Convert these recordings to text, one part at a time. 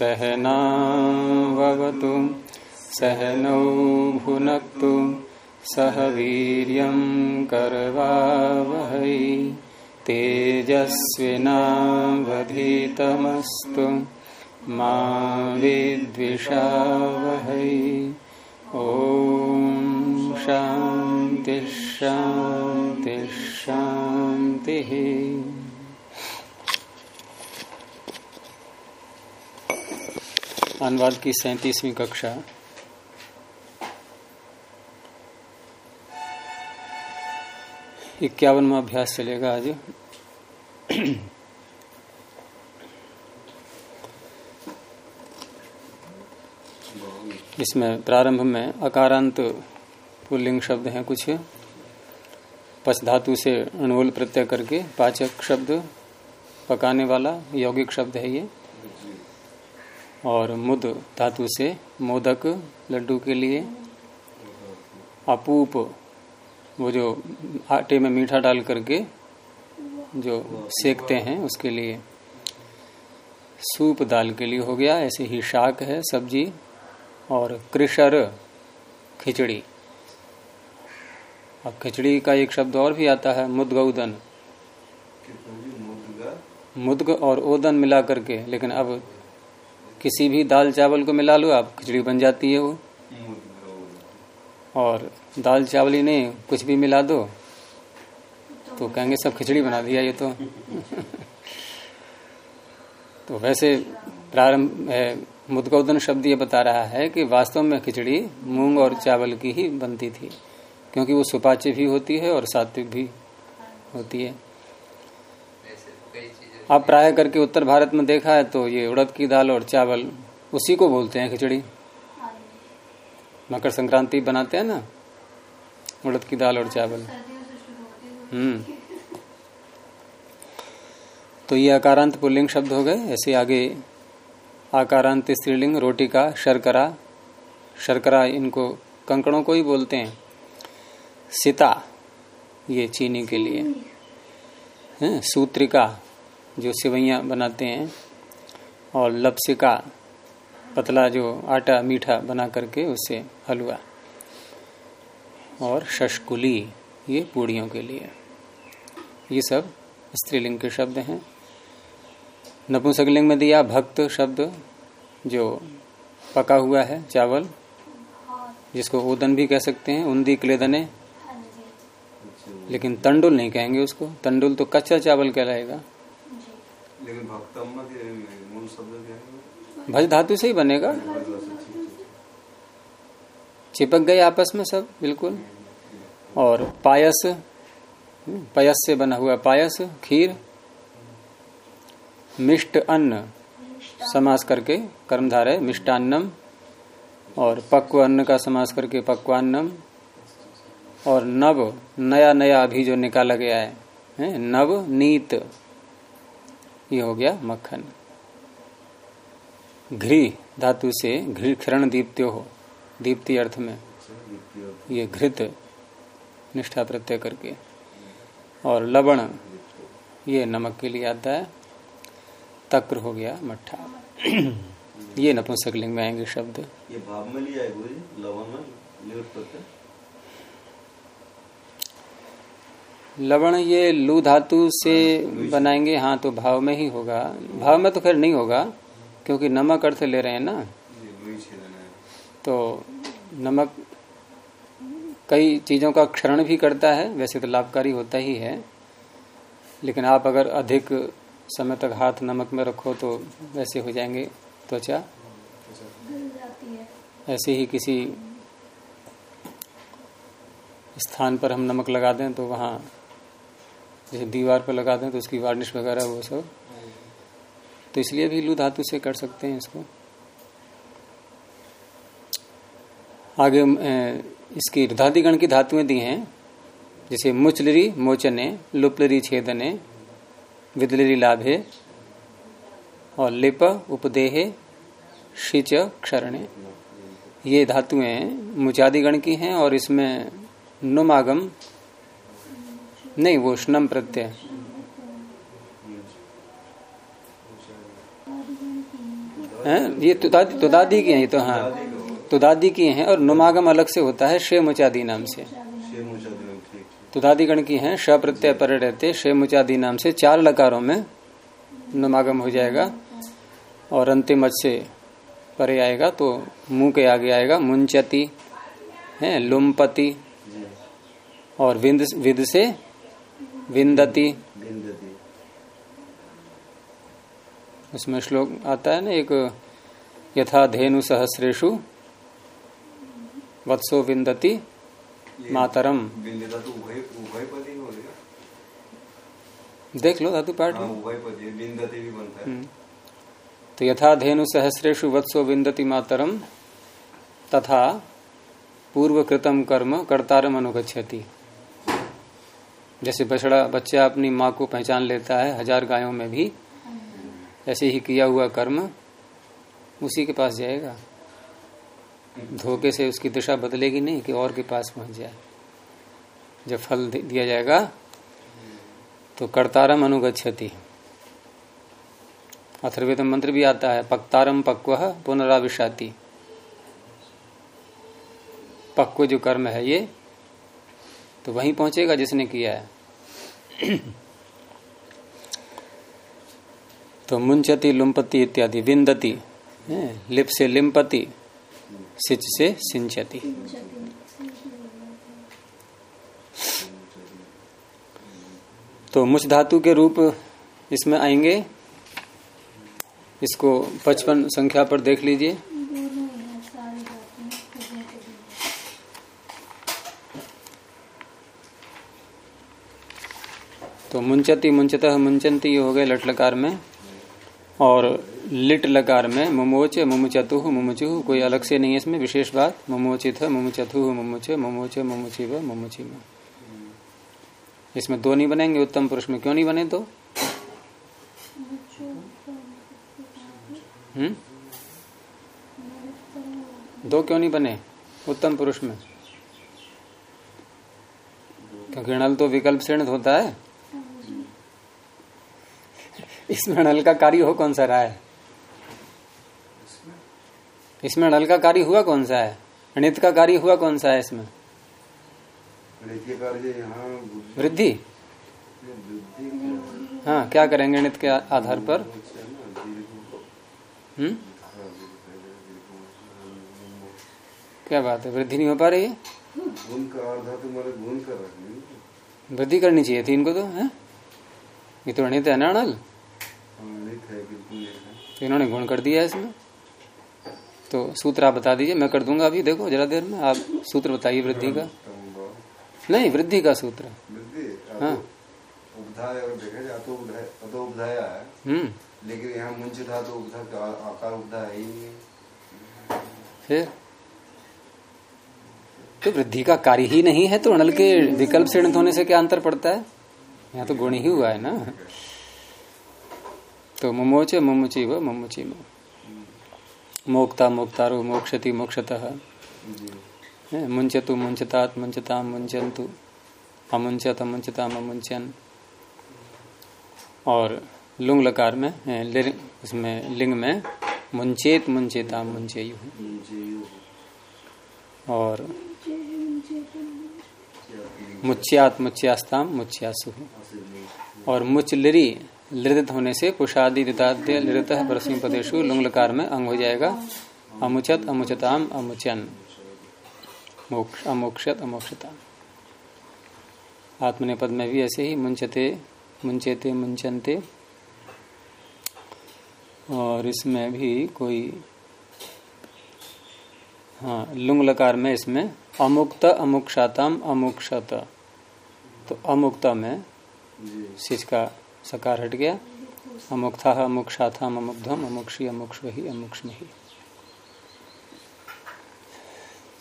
सहनावतु सहनौ भुनक्तु सह वीर्यं करवावहै तेजस्विनावधीतमस्तु मा विद्विषावहै। ॐ शान्ति शान्ति। अनुवाद की सैतीसवीं कक्षा। इक्यावनवा अभ्यास चलेगा आज। इसमें प्रारंभ में अकारांत पुल्लिंग शब्द हैं कुछ। पच धातु से अणुल प्रत्यय करके पाचक शब्द, पकाने वाला यौगिक शब्द है ये। और मुद धातु से मोदक लड्डू के लिए अपूप वो जो आटे में मीठा डाल करके जो सेकते हैं उसके लिए सूप दाल के लिए हो गया। ऐसे ही शाक है सब्ज़ी और कृषर खिचड़ी। अब खिचड़ी का एक शब्द और भी आता है मुदगौदन मुदग और ओदन मिला करके लेकिन अब किसी भी दाल चावल को मिला लो, आप खिचड़ी बन जाती है वो। और दाल चावल ही नहीं, कुछ भी मिला दो तो कहेंगे सब खिचड़ी बना दिया ये तो। तो वैसे प्रारंभ मुदगौदन शब्द ये बता रहा है कि वास्तव में खिचड़ी मूंग और चावल की ही बनती थी, क्योंकि वो सुपाच्य भी होती है और सात्विक भी होती है। आप प्राय करके उत्तर भारत में देखा है तो ये उड़द की दाल और चावल, उसी को बोलते हैं खिचड़ी। मकर संक्रांति बनाते हैं ना? उड़द की दाल और चावल। हम्म। तो ये आकारांत पुल्लिंग शब्द हो गए, ऐसे आगे आकारांत स्त्रीलिंग रोटी का शर्करा। शर्करा इनको कंकड़ों को ही बोलते हैं। सीता, ये चीनी के लिए। सूत्रिका। जो सिवैया बनाते हैं और लपसिका, पतला जो आटा मीठा बना करके उससे हलवा और शशकुली, ये पूड़ियों के लिए। ये सब स्त्रीलिंग के शब्द हैं। नपुंसकलिंग में दिया भक्त शब्द जो पका हुआ है, चावल, जिसको ओदन भी कह सकते हैं उन्दी क्लेदने। लेकिन तंडुल नहीं कहेंगे उसको। तंडुल तो कच्चा चावल कहलाएगा। लेकिन भक्तम्मा मूल शब्द क्या है? भज धातु से ही बनेगा? चिपक गए आपस में सब बिल्कुल? और पायस पयस से बना हुआ पायस खीर मिष्ट अन्न समास करके कर्मधारय मिष्टान्नम और पक्व अन्न का समास करके पक्वान्नम और नव नया नया अभी जो निकाला गया है, है नव नीत। ये हो गया मक्खन। घृ, धातु से घृण दीप्त्यो हो। दीप्ति अर्थ में। ये घृत, निष्ठा प्रत्यय करके। और लवण, ये नमक के लिए आता है। तक्र हो गया मट्ठा। ये नपुंसकलिंग में आएँगे शब्द। ये भाव में लिया है लवन में लिप्त प्रत्यय लवण ये लू धातु से बनाएँगे हाँ तो भाव में ही होगा। भाव में तो खैर नहीं होगा, क्योंकि नमक अर्थ ले रहे हैं ना। तो नमक कई चीज़ों का क्षरण भी करता है, वैसे तो लाभकारी होता ही है। लेकिन आप अगर अधिक समय तक हाथ नमक में रखो तो वैसे हो जाएँगे त्वचा। ऐसे ही किसी स्थान पर हम नमक लगा दें तो वहाँ जैसे दीवार पर लगा दें तो उसकी वार्निश वगैरह वो सब। तो इसलिए भी लू धातु से कर सकते हैं इसको। आगे इसकी रुधादिगण की धातुएँ दी हैं, जैसे मुचलरी, मोचने, लुपलरी, छेदने, विदलरी, लाभे, और लिप, उपदेहे, शिच, क्षरणे। ये धातुएँ मुचादिगण की हैं और इसमें नुमागम नहीं, वो स्नम प्रत्यय। हैं, ये तुदादी तुदादी की हैं तो हाँ। तुदादी की हैं और नुमागम अलग से होता है शे मुचादी नाम से। तुदादी गण की हैं श प्रत्यय पर रहते शे मुचादी नाम से चार लकारों में नुमागम हो जाएगा और अंतिम से परे आएगा तो मुँह के आगे आएगा, मुंचती, है, लुमपति और विद से विंदती। उसमें श्लोक आता है ना एक यथा धेनु सहस्रेशु वत्सो विंदती मातरम। तो देख लो धातु पाठ में है हम्म। तो यथा धेनु सहस्रेशु वत्सो विंदती मातरम तथा पूर्व कृतम कर्म कर्तारम अनुगछति जैसे बछड़ा, बच्चा अपनी माँ को पहचान लेता है, हज़ार गायों में भी। ऐसे ही किया हुआ कर्म उसी के पास जाएगा। धोखे से उसकी दिशा बदलेगी नहीं कि और के पास पहुँच जाए। जब फल दिया जाएगा तो कर्तारम अनुगछति अथर्वेद मंत्र भी आता है, पक्तारम पक्व पुनराविशाति। पक्व जो कर्म है ये तो वहीं पहुंचेगा जिसने किया है। तो मुंचति लुम्पति इत्यादि, विंदति लिप से लिम्पति सिच से सिंचति। तो मुच धातु के रूप इसमें आएँगे। इसको पचपन संख्या पर देख लीजिए। तो मुंचती मुंचतः मुंचंती हो गए लट लकार में और लिट लकार में मुमोच मुमुचतु मुमुचु, कोई अलग से नहीं है इसमें, विशेष बात, मुमोचित मुमुचतु मुमुच, मुमोच मुमुचि व मुमुचि में इसमें दो नहीं बनेंगे, उत्तम पुरुष में क्यों नहीं बने दो? हम्म? दो क्यों नहीं बने? उत्तम पुरुष में। क्योंकि तो विकल्प श्रेणित होता है। इसमें नल का कार्य हो कौन सा रहा है? इसमें नल का कार्य हुआ कौन सा है? अणित का कार्य हुआ कौन सा है इसमें वृद्धि। हाँ क्या करेंगे गणित के आधार पर? हम्म? क्या बात है वृद्धि नहीं हो पा रही है? तो वृद्धि करनी चाहिए थी इनको तो है? ये तो अणित है ना अणल है बिल्कुल एक है। तो इन्होंने गुण कर दिया इसमें। तो सूत्र आप बता दीजिए मैं कर दूँगा अभी देखो जरा देर में आप सूत्र बताइए वृद्धि का। नहीं वृद्धि का सूत्र। हाँ। तो तो है। हम्म। लेकिन यहाँ मुंच था तो आकार उपधा है ही नहीं। फिर? तो वृद्धि का कार्य ही नहीं है तो अणल के विकल्प श्रेणित होने से क्या अंतर पड़ता है? यहाँ तो गुण ही हुआ है ना। तो मुमोच मुमुची व मुमुची मो मोक्ता मोक्तारो मोक्षति मोक्षतः। मुंचतु मुंचतात मुंचताम मुंचन्तु अमुंचत अमुंचताम अमुंचन और लुंग लकार में है, उसमें लिंग में मुंचेत मुंचेताम मुंचेयु और मुच्यात मुच्यास्ताम मुच्यासु। और मुच लिरित होने से पुषादि दिताद्य लिरित परस्मी पदेशु लुंग लकार में अंग हो जाएगा। अमुचत अमुचताम अमुचन। मोक्ष अमोक्षत अमोक्षता आत्मनेपद में भी ऐसे ही मुंचते मुंचेते मुंचनते। और इसमें भी कोई हाँ लुंग लकार में इसमें अमुक्त अमुक्षाताम अमुक्षत। तो अमुक्त में सिच का सकार हट गया। अमुक्था अमुक्षाथाम अमुग्धम अमुक्षी अमुक्ष वही अमुक्ष ही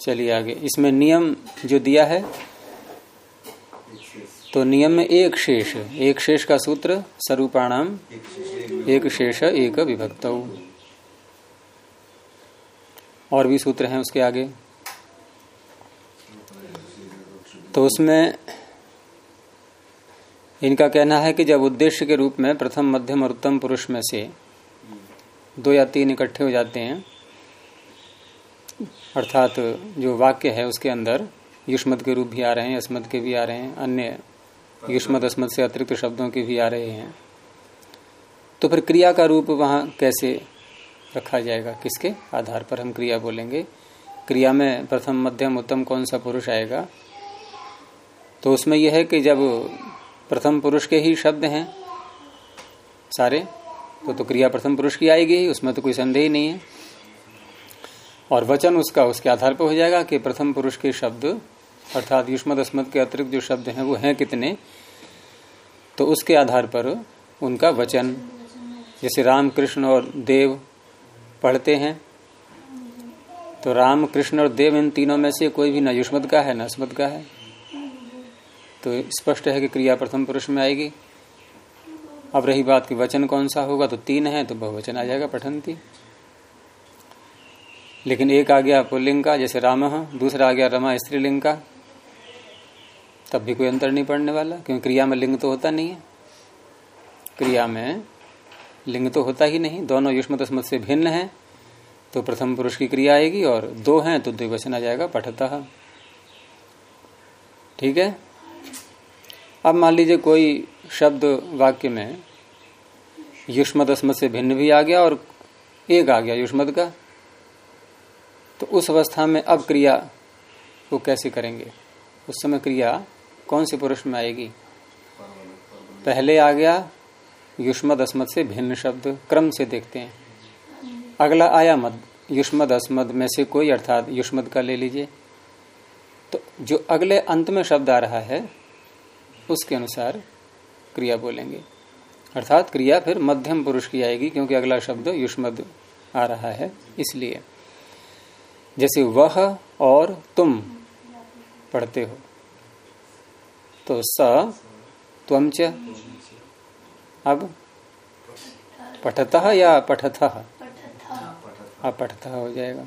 चलिए आगे। इसमें नियम जो दिया है तो नियम में एक शेष एक शेष का सूत्र स्वरूपाणाम एक शेष एक विभक्त। और भी सूत्र हैं उसके आगे। तो उसमें इनका कहना है कि जब उद्देश्य के रूप में प्रथम, मध्यम और उत्तम पुरुष में से दो या तीन इकट्ठे हो जाते हैं, अर्थात जो वाक्य है उसके अंदर युष्मत के रूप भी आ रहे हैं अस्मत के भी आ रहे हैं, अन्य युष्मत अस्मत से अतिरिक्त शब्दों के भी आ रहे हैं। तो फिर क्रिया का रूप वहाँ कैसे रखा जाएगा? किसके आधार पर हम क्रिया बोलेंगे? क्रिया में प्रथम, मध्यम, उत्तम कौन सा पुरुष आएगा? तो उसमें यह है कि जब प्रथम पुरुष के ही शब्द हैं। सारे? तो तो क्रिया प्रथम पुरुष की आएगी, उसमें तो कोई संदेह ही नहीं है। और वचन उसका, उसके आधार पर हो जाएगा कि प्रथम पुरुष के शब्द, अर्थात युष्मद अस्मद के अतिरिक्त जो शब्द हैं वो हैं कितने? तो उसके आधार पर उनका वचन। जैसे राम कृष्ण और देव पढ़ते हैं तो राम कृष्ण और देव इन तीनों में से कोई भी न युष्मद का है, न अस्मद का है। तो स्पष्ट है कि क्रिया प्रथम पुरुष में आएगी। अब रही बात कि वचन कौन सा होगा तो तीन है तो बहुवचन आ जाएगा पठंती। लेकिन एक आ गया पुल्लिंग का जैसे राम दूसरा आ गया रमा स्त्रीलिंग। का तब भी कोई अंतर नहीं पड़ने वाला, क्योंकि क्रिया में लिंग तो होता नहीं है। क्रिया में लिंग तो होता ही नहीं, दोनों युष्म तस्मत से भिन्न है तो प्रथम पुरुष की क्रिया आएगी, और दो हैं तो द्विवचन आ जाएगा पठता। ठीक है? अब मान लीजिए कोई शब्द वाक्य में युष्मत अस्मत से भिन्न भी आ गया और एक आ गया युष्मत का तो उस अवस्था में अब क्रिया को कैसे करेंगे? उस समय क्रिया कौन से पुरुष में आएगी? पहले आ गया युष्मद अस्मद से भिन्न शब्द, क्रम से देखते हैं। अगला आया मद, युष्मद अस्मद में से कोई, अर्थात युष्मद का ले लीजिए। तो जो अगले अंत में शब्द आ रहा है उसके अनुसार क्रिया बोलेंगे। अर्थात क्रिया फिर मध्यम पुरुष की आएगी क्योंकि अगला शब्द युष्मद आ रहा है इसलिए। जैसे वह और तुम पढ़ते हो तो स त्वम च अब पठत या पठथ अब पठत हो जाएगा।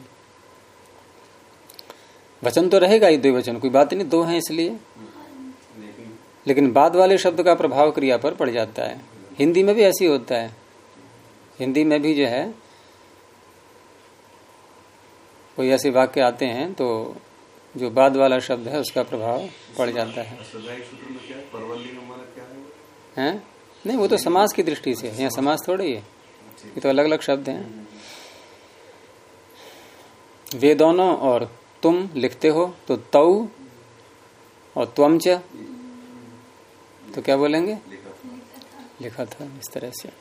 वचन तो रहेगा ही दो वचन कोई बात नहीं दो हैं इसलिए। लेकिन बाद वाले शब्द का प्रभाव क्रिया पर पड़ जाता है। हिंदी में भी ऐसी होता है। हिंदी में भी जो है, कोई ऐसे वाक्य आते हैं तो जो बाद वाला शब्द है, उसका प्रभाव पड़ जाता है। हैं? नहीं, वो तो समाज की दृष्टि से यहाँ समाज थोड़ी है ये तो अलग अलग शब्द हैं। वे दोनों और तुम लिखते हो तो तऊ और त्वम च। तो क्या बोलेंगे? लिखा था इस तरह से।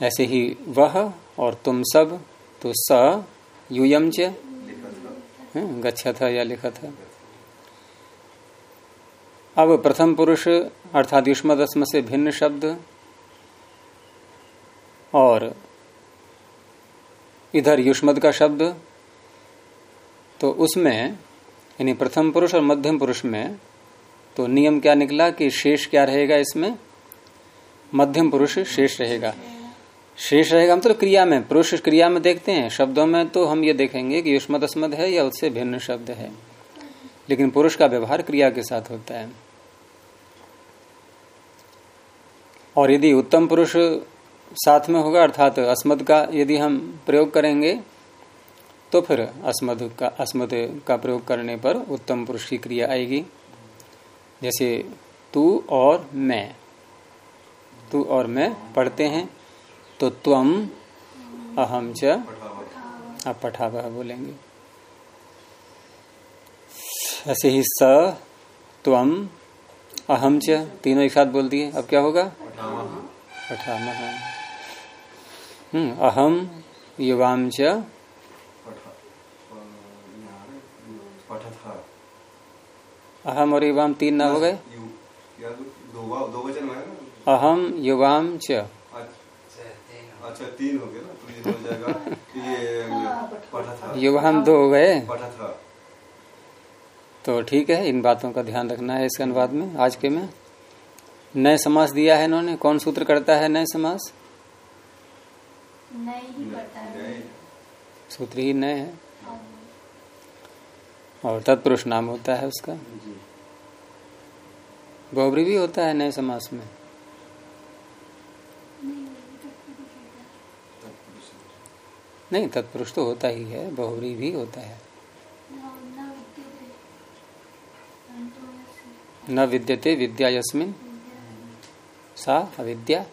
ऐसे ही वह और तुम सब तो स यूयम च। गच्छा था या लिखा था। अब प्रथम पुरुष अर्थात युष्मदस्म से भिन्न शब्द और इधर युष्मद का शब्द। तो उसमें, यानी प्रथम पुरुष और मध्यम पुरुष में तो नियम क्या निकला कि शेष क्या रहेगा इसमें? मध्यम पुरुष शेष रहेगा। शेष रहेगा मतलब क्रिया में, पुरुष क्रिया में देखते हैं, शब्दों में तो हम ये देखेंगे कि युष्मत अस्मद है या उससे भिन्न शब्द है। लेकिन पुरुष का व्यवहार क्रिया के साथ होता है। और यदि उत्तम पुरुष साथ में होगा, अर्थात अस्मद का यदि हम प्रयोग करेंगे तो फिर अस्मद का अस्मद का प्रयोग करने पर उत्तम पुरुष की क्रिया आएगी। जैसे तू और मैं। तू और मैं पढ़ते हैं तो त्वम अहम च आप पठावह बोलेंगे। ऐसे ही स त्वम अहम च तीनों एक साथ बोल दिए। अब क्या होगा? पठामह हम्म अहम युवाम च अहम और युवाम तीन ना हो गए? अहम युवाम च। अच्छा तीन हो गए ना तो ये हो जाएगा ये पढ़ा था। युवाम दो हो गए? पढ़ा था। तो ठीक है इन बातों का ध्यान रखना है इसके अनुवाद में आज के में। नए समास दिया है इन्होंने कौन सूत्र करता है नए समास? सूत्र ही नए है। और तत्पुरुष नाम होता है उसका। बहुबरी भी होता है नए समास में। नहीं, तत्पुरुष तो होता ही है बहुरी भी होता है। न विद्यते विद्या यस्मिन। सा अविद्या।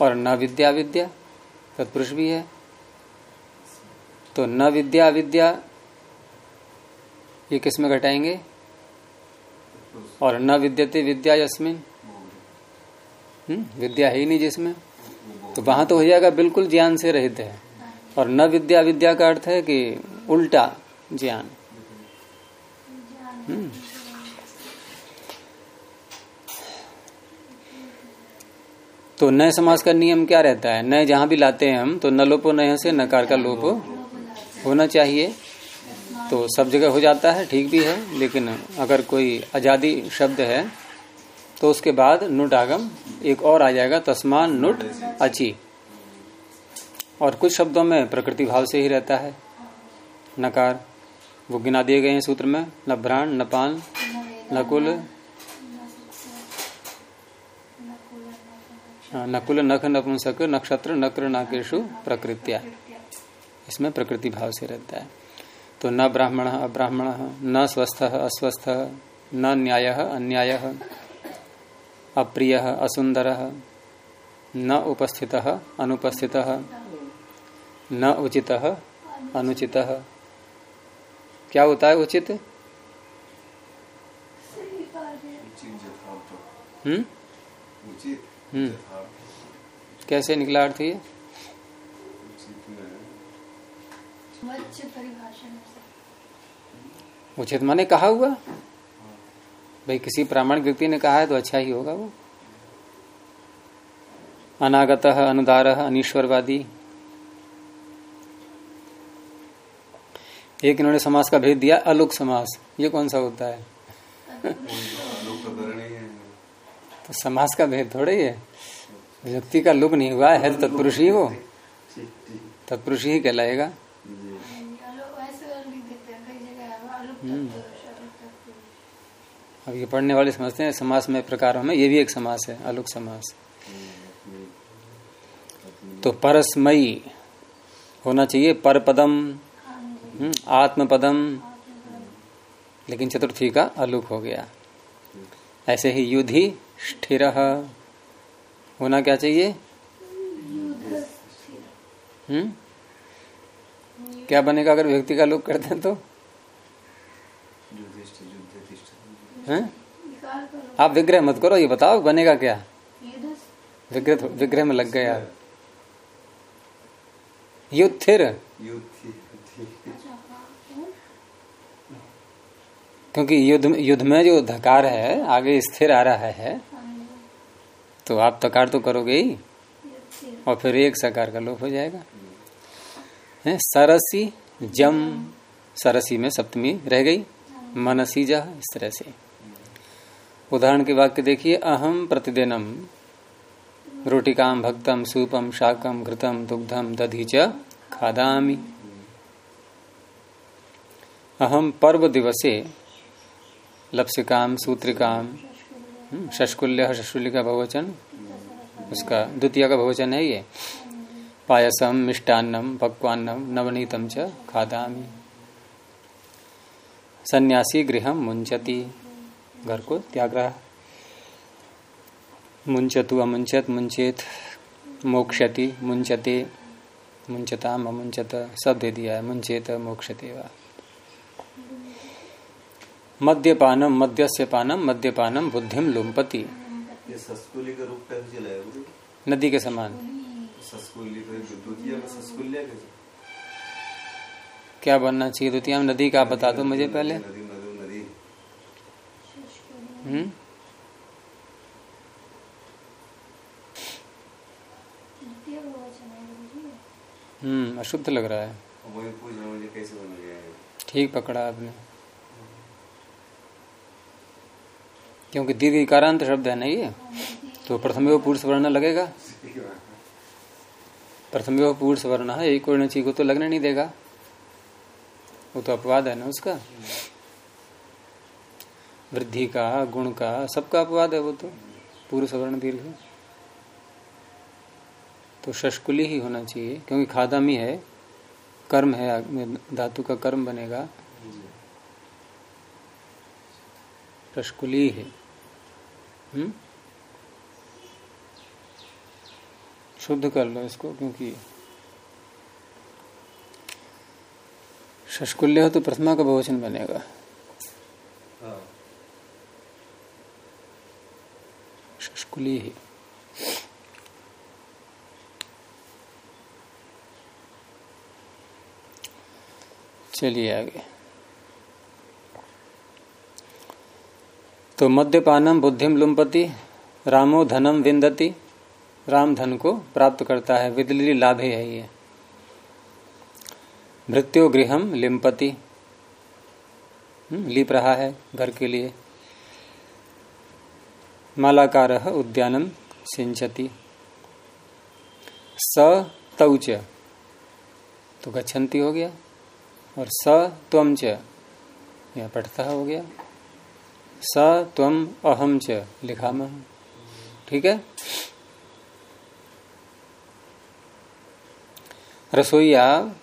और न विद्या विद्या, तत्पुरुष भी है। तो न विद्या विद्या ये किसमें घटाएँगे? और न विद्यते विद्या यस्मिन। हम्म, विद्या है ही नहीं जिसमें। तो वहाँ तो हो जाएगा बिल्कुल ज्ञान से रहित है। और न विद्या विद्या का अर्थ है कि उल्टा ज्ञान। हम्म। तो नए समाज का नियम क्या रहता है? नए जहाँ भी लाते हैं हम तो न लोपो नए से नकार का लोप होना चाहिए। तो सब जगह हो जाता है ठीक भी है लेकिन अगर कोई आज़ादी शब्द है तो उसके बाद नुट आगम एक और आ जाएगा तस्मान नुट अची। और कुछ शब्दों में प्रकृति भाव से ही रहता है। नकार वो गिना दिए गए हैं सूत्र में न भ्राण न पान नकुल हाँ, नकुल नख नपुंसक नक्षत्र नक्र नाकेशु प्रकृत्या। इसमें प्रकृति भाव से रहता है। तो न ब्राह्मण अब्राह्मण न स्वस्थ अस्वस्थ न न्याय अन्याय अप्रिय असुंदर न उपस्थित अनुपस्थित न उचित अनुचित। क्या होता है उचित? हम्म? हम्म। कैसे निकला अर्थ ये? उचित माने कहा हुआ। भाई किसी प्रामाणिक व्यक्ति ने कहा है तो अच्छा ही होगा वो। अनागत अनुदार अनिश्वरवादी। एक इन्होंने समास का भेद दिया अलुक समास। ये कौन सा होता है? तो समास का भेद थोड़े ही है। व्यक्ति का लुक नहीं हुआ है तत्पुरुष ही हो तत्पुरुष ही कहलाएगा हम्म अब ये पढ़ने वाले समझते हैं समास में प्रकारों में ये भी एक समास है अलुक समास। तो परस्मयी होना चाहिए पर पदम हम्म, आत्म पदम लेकिन चतुर्थी का अलुक हो गया। ऐसे ही युधि स्थिर होना क्या चाहिए? हम्म। क्या बनेगा अगर व्यक्ति का लुक करते हैं तो? आप विग्रह मत करो, ये बताओ, बनेगा क्या? विग्रह विग्रह में लग गया। युद्धिर। क्योंकि युद्ध युद्ध में जो धकार है, आगे स्थिर आ रहा है। तो आप तकार तो करोगे ही। और फिर एक सकार का लोप हो जाएगा। है? सरसी जम। सरसी में सप्तमी रह गई। मनसी जा इस तरह से। उदाहरण के वाक्य देखिए अहम प्रतिदिनम। रोटिकाम भक्तम सूपम शाकम घृतम दुग्धम दधि च खादामी। अहम पर्व दिवसे लप्सिकाम सूत्रिकाम हम्म, शशकुल्य शशुल्य का बहुवचन उसका द्वितीय का बहुवचन है ये। पायसम मिष्टान्नम पक्वान्नम नवनीतम च खादामी। सन्यासी गृह मुंचती घर को त्याग रहा मुंचतु अमुंचत मुंचेत मोक्षति मुंचते मुंचता अमुंचत सब दे दिया है मुंचेत मोक्षते वा मद्यपानम मद्यस्य पानम मद्यपानम बुद्धिम लुम्पति है? नदी के समान। क्या बनना चाहिए द्वितीय? नदी का बता दो मुझे पहले। हम्म। हम्म अशुद्ध लग रहा है। है ठीक पकड़ा आपने। क्योंकि दीर्घ इकारांत शब्द है ना ये? तो प्रथम वो पुरुष वर्ण लगेगा? प्रथम वो पुरुष वर्ण है, एक वर्ण चीज़ को तो लगने नहीं देगा। वो तो अपवाद है ना उसका। वृद्धि का, गुण का, सबका अपवाद है वो तो। पूर्व सवर्ण दीर्घ तो शशकुली ही होना चाहिए, क्योंकि खादम ही है कर्म है धातु का कर्म बनेगा। शशकुली है। हम्म? शुद्ध कर लो इसको, क्योंकि शशकुल्य हो तो प्रथमा का बहुवचन बनेगा हाँ। शशकुली ही। चलिए आगे। तो मद्यपानम बुद्धिम लुम्पति रामो धनम विंदती राम धन को प्राप्त करता है। विदली लाभे है ये। मृत्यु गृहम लिम्पति। हम्म, लिप रहा है घर के लिए। मालाकार उद्यानम सिंचती स तौच तो गच्छन्ति हो गया। और स त्वम च। यह पढ़ता हो गया। स त्वम अहम च लिखा ठीक है? रसोईया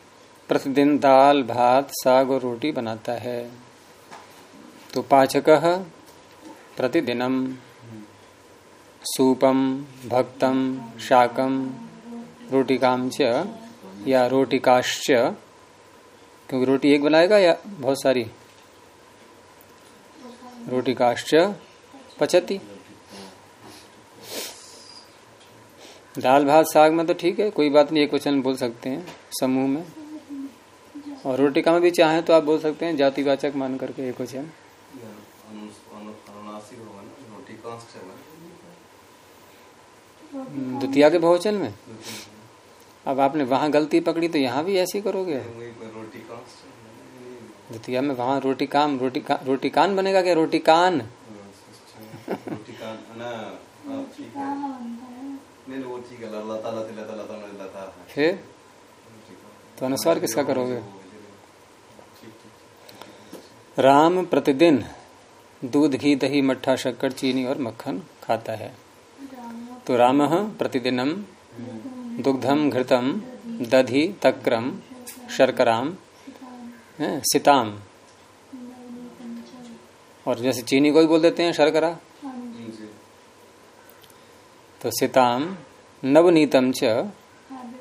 प्रतिदिन दाल, भात, साग और रोटी बनाता है। तो पाचक प्रतिदिनम। सूपम भक्तम शाकम रोटिकाम च या रोटिकाश्च, क्योंकि रोटी एक बनाएगा या बहुत सारी? रोटी काश्च पचती। दाल, भात, साग में तो ठीक है, कोई बात नहीं, एक वचन बोल सकते हैं, समूह में। और रोटी का में भी चाहे तो आप बोल सकते हैं, जातिवाचक मान करके एक वचन। द्वितीय के बहुवचन में? अब आपने वहाँ गलती पकड़ी तो यहाँ भी ऐसी करोगे? द्वितीय में वहाँ रोटी काम रोटी का, रोटी कान बनेगा क्या? रोटी कान। फिर? तो अनुसार किसका करोगे? राम प्रतिदिन दूध घी दही मट्ठा शक्कर चीनी और मक्खन खाता है। तो राम प्रतिदिन दुग्धम, घृतम, दधि, तक्रम, शर्कराम सिताम। और जैसे चीनी को भी बोल देते हैं, शर्करा। तो सिताम, नवनीतम च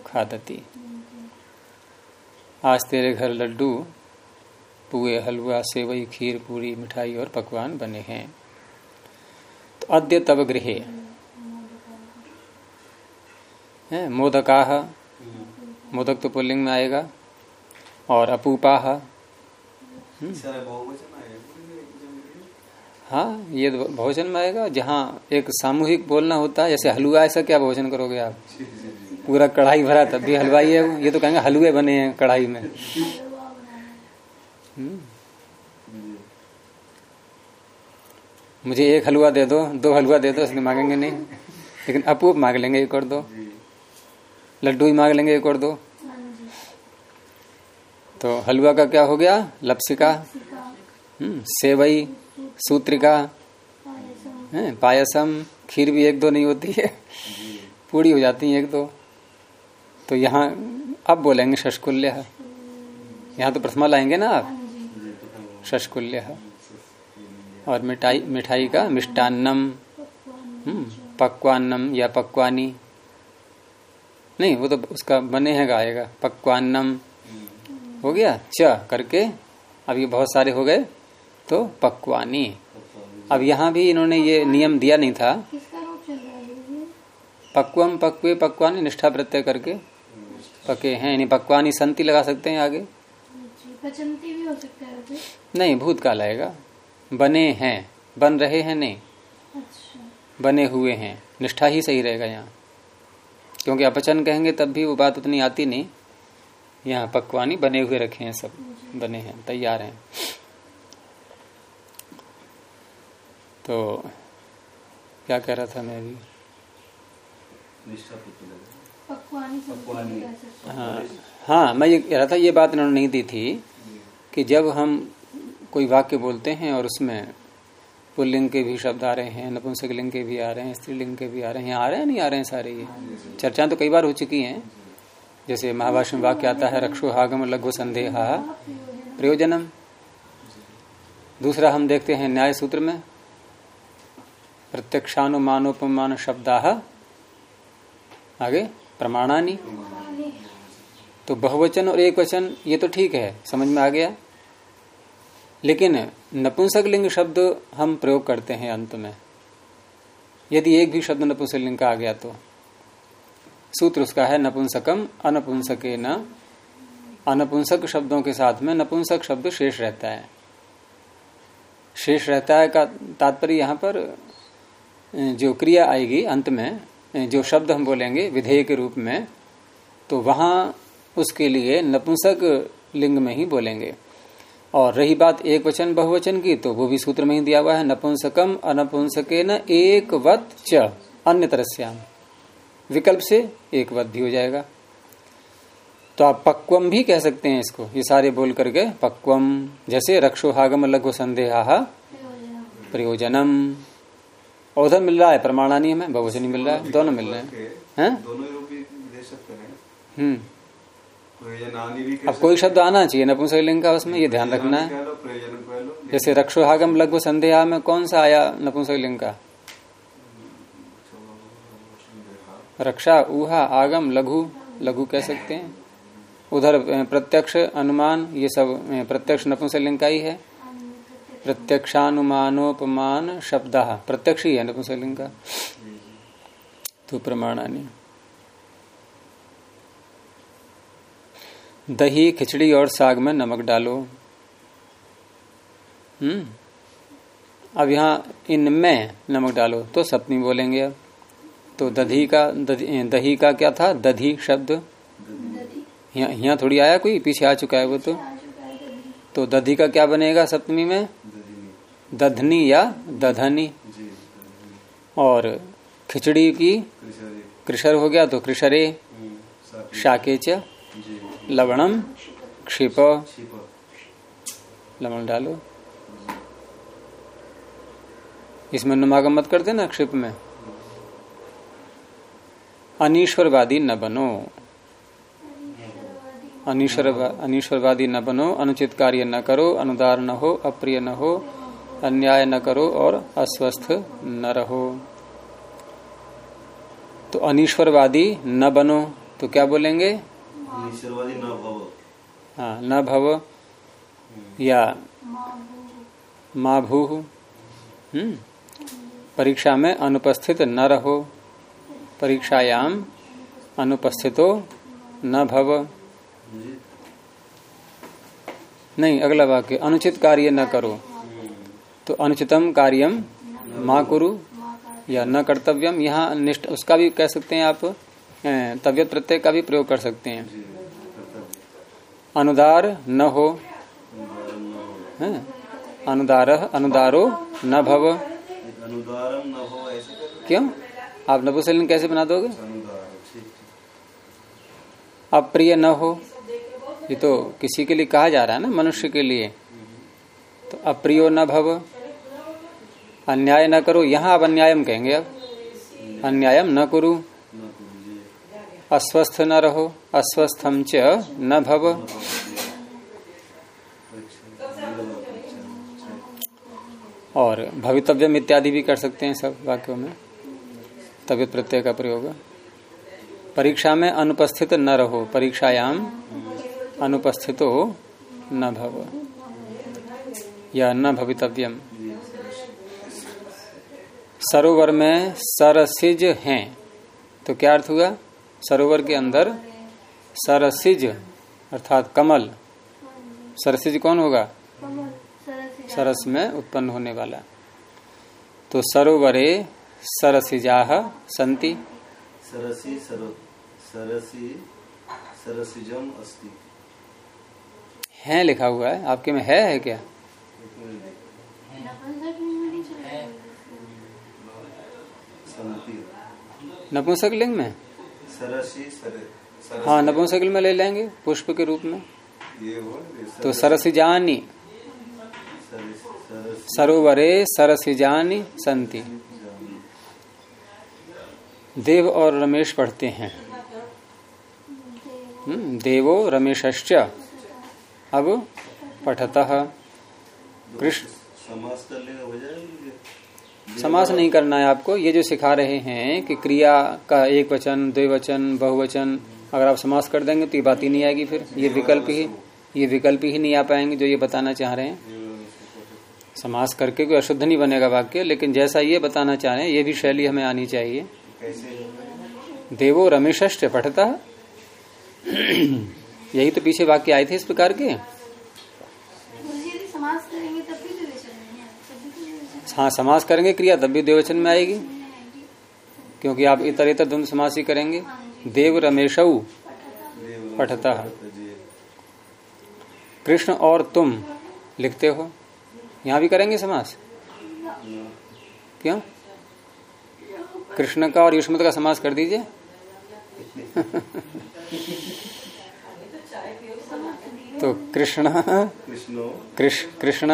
खादती। आज तेरे घर लड्डू, पुए, हलवा, सेवई, खीर, पूरी, मिठाई और पकवान बने हैं। तो अद्य तब गृह। है मोदका मोदक तो पुल्लिंग में आएगा और अपूपाह हम्म। हाँ ये भोजन में आएगा जहाँ एक सामूहिक बोलना होता है जैसे हलवा ऐसा क्या भोजन करोगे आप? पूरा कढ़ाई भरा तब भी हलवाई है ये तो कहेंगे हलवे बने हैं कढ़ाई में। हम्म। मुझे एक हलवा दे दो दो हलवा दे दो इसलिए मांगेंगे नहीं। लेकिन अपूप मांग लेंगे एक और दो। लड्डू ही मांग लेंगे एक और दो। तो हलवा का क्या हो गया? लपसिका। हम्म, सेवई सूत्रिका। पायसम खीर भी एक दो नहीं होती है। पूरी हो जाती है एक दो। तो यहाँ अब बोलेंगे शशकुल्य। यहाँ तो प्रथमा लाएँगे ना आप? शशकुल्य। और मिठाई मिठाई का मिष्टान्नम। हम्म, पक्वान्नम या पक्वानी। नहीं वो तो उसका बने है गाएगा। पक्वान्नम। हो गया? च करके। अब ये बहुत सारे हो गए तो पक्वानी। अब यहाँ भी इन्होंने ये नियम दिया नहीं था। पक्वम पक्वे पक्वानी निष्ठा प्रत्यय करके। पके हैं यानी पक्वानी संति लगा सकते हैं आगे। भी हो सकता है नहीं भूतकाल आएगा। बने हैं। बन रहे हैं नहीं। अच्छा। बने हुए हैं। निष्ठा ही सही रहेगा यहाँ। क्योंकि अपचन कहेंगे तब भी वो बात उतनी आती नहीं। यहाँ पकवानी बने हुए रखे हैं सब बने हैं तैयार हैं। तो क्या कह रहा था मैं अभी हाँ हाँ मैं ये कह रहा था ये बात इन्होंने नहीं दी थी कि जब हम कोई वाक्य बोलते हैं और उसमें पुल्लिंग के भी शब्द आ रहे हैं नपुंसक लिंग के भी आ रहे हैं, स्त्रीलिंग के भी आ रहे हैं आ रहे हैं, नहीं आ रहे हैं सारे ये? चर्चा तो कई बार हो चुकी हैं। जैसे महाभाष्य में वाक्य आता है, रक्षो हागम लघु संदेहा, प्रयोजनम। दूसरा हम देखते हैं न्याय सूत्र में, प्रत्यक्षानुमानोपमान शब्दा। आगे, प्रमाणानी। तो बहुवचन और एक वचन ये तो ठीक है, समझ में आ गया। लेकिन नपुंसक लिंग शब्द हम प्रयोग करते हैं अंत में। यदि एक भी शब्द नपुंसक लिंग का आ गया तो। सूत्र उसका है नपुंसकम अनपुंसके न अनपुंसक शब्दों के साथ में नपुंसक शब्द शेष रहता है। शेष रहता है का तात्पर्य यहाँ पर, जो क्रिया आएगी अंत में, जो शब्द हम बोलेंगे विधेय के रूप में तो वहाँ उसके लिए नपुंसक लिंग में ही बोलेंगे। और रही बात एक वचन बहुवचन की तो वो भी सूत्र में ही दिया हुआ है नपुंसकम अनपुंसके न एक वत च अन्य तरस्याम विकल्प से एक वत भी हो जाएगा। तो आप पक्वम भी कह सकते हैं इसको ये सारे बोल करके पक्वम जैसे रक्षो हागम लघु संदेहा प्रयोजनम। उधर मिल रहा है प्रमाणानी में बहुवचनी मिल रहा है दोनों मिल रहे हैं। हैं? दोनों दे सकते हैं। हम्म। अब कोई शब्द आना चाहिए नपुंसक लिंग का उसमें ये ध्यान रखना है। जैसे रक्षोहागम लघु संदेहा में कौन सा आया नपुंसक लिंग का? रक्षा ऊहा आगम लघु लघु कह सकते हैं। उधर प्रत्यक्ष अनुमान ये सब प्रत्यक्ष नपुंसक लिंग का ही है। प्रत्यक्षानुमानोपमान शब्द प्रत्यक्ष ही है नपुंसक लिंग का। तो प्रमाणानी दही खिचड़ी और साग में नमक डालो। हम्म। अब यहाँ इनमें नमक डालो तो सप्तमी बोलेंगे अब। तो दधी का दधी, दही का क्या था? दधी शब्द? यहाँ यहाँ थोड़ी आया कोई? पीछे आ चुका है वो तो। तो दधी का क्या बनेगा सप्तमी में? दधनी या दधनी। और खिचड़ी की? कृषि कृषर हो गया तो कृषरे। साथी शाके च जी। लवणम क्षिप। लवण डालो। इसमें नुमागम मत कर देना क्षिप में। अनिश्वरवादी न बनो। अनीश्वर अनीश्वरवादी न बनो अनुचित कार्य न करो अनुदार न हो अप्रिय न हो अन्याय न करो और अस्वस्थ न रहो। तो अनिश्वरवादी न बनो तो क्या बोलेंगे? हाँ। न भव। या माँ भू हम्म। परीक्षा में अनुपस्थित न रहो। परीक्षायाम अनुपस्थितो न भव। नहीं अगला वाक्य अनुचित कार्य न करो। तो अनुचितम कार्यम माँ कुरु या न कर्तव्यम यहाँ निष्ठ उसका भी कह सकते हैं आप तबियत प्रत्यय का भी प्रयोग कर सकते हैं। अनुदार न हो? अनुदार, अनुदारो न भव। क्यों? आप नपुसलिन कैसे बना दोगे? अप्रिय न हो। ये तो किसी के लिए कहा जा रहा है ना, मनुष्य के लिए। तो अप्रियो न भव। अन्याय न करो, यहाँ आप अन्यायम कहेंगे अब। अन्यायम न कुरु। अस्वस्थ न रहो अस्वस्थम च न भव। और भवितव्यम इत्यादि भी कर सकते हैं सब वाक्यों में, तबियत प्रत्यय का प्रयोग। परीक्षा में अनुपस्थित न रहो परीक्षायाम अनुपस्थितो न भव। या न भवितव्यम। सरोवर में सरसिज हैं तो क्या अर्थ हुआ? सरोवर के अंदर सरसिज अर्थात कमल। सरसिज कौन होगा? सरस में उत्पन्न होने वाला। तो सरोवरे सरसिजा संति। सरसी सर सरसी सरसिजम अस्ति। है लिखा हुआ है। आपके में है है क्या? नपुंसक लिंग में। सरसी सर सरस। हाँ नपुंसक लिंग में ले लेंगे पुष्प के रूप में। ये हो ये सर- तो सरसिजानी सरोवरे सरसिजानी संति। देव और रमेश पढ़ते हैं। हम्म, देवो रमेश्च अब पठतः। कृष्ण समास नहीं करना है आपको। ये जो सिखा रहे हैं कि क्रिया का एक वचन, द्विवचन, बहुवचन, अगर आप समास कर देंगे तो ये बात ही नहीं आएगी फिर। ये विकल्प ही, ये विकल्प ही नहीं आ पाएँगे जो ये बताना चाह रहे हैं। समास करके कोई अशुद्ध नहीं बनेगा वाक्य, लेकिन जैसा ये बताना चाह रहे हैं, ये भी शैली हमें आनी चाहिए। देवो रमेश पठता। यही तो पीछे वाक्य आए थे इस प्रकार के गुरुजी यदि समास करेंगे तब भी द्विवचन में है तब भी द्विवचन हाँ समास करेंगे क्रिया तब भी देवचन में आएगी। क्योंकि आप इतर इतर द्वंद समास ही करेंगे। देव रमेश पठता। कृष्ण और तुम लिखते हो। यहाँ भी करेंगे समास? क्यों? कृष्ण का और युष्मत का समास कर दीजिए। तो कृष्ण। कृष्ण कृष्ण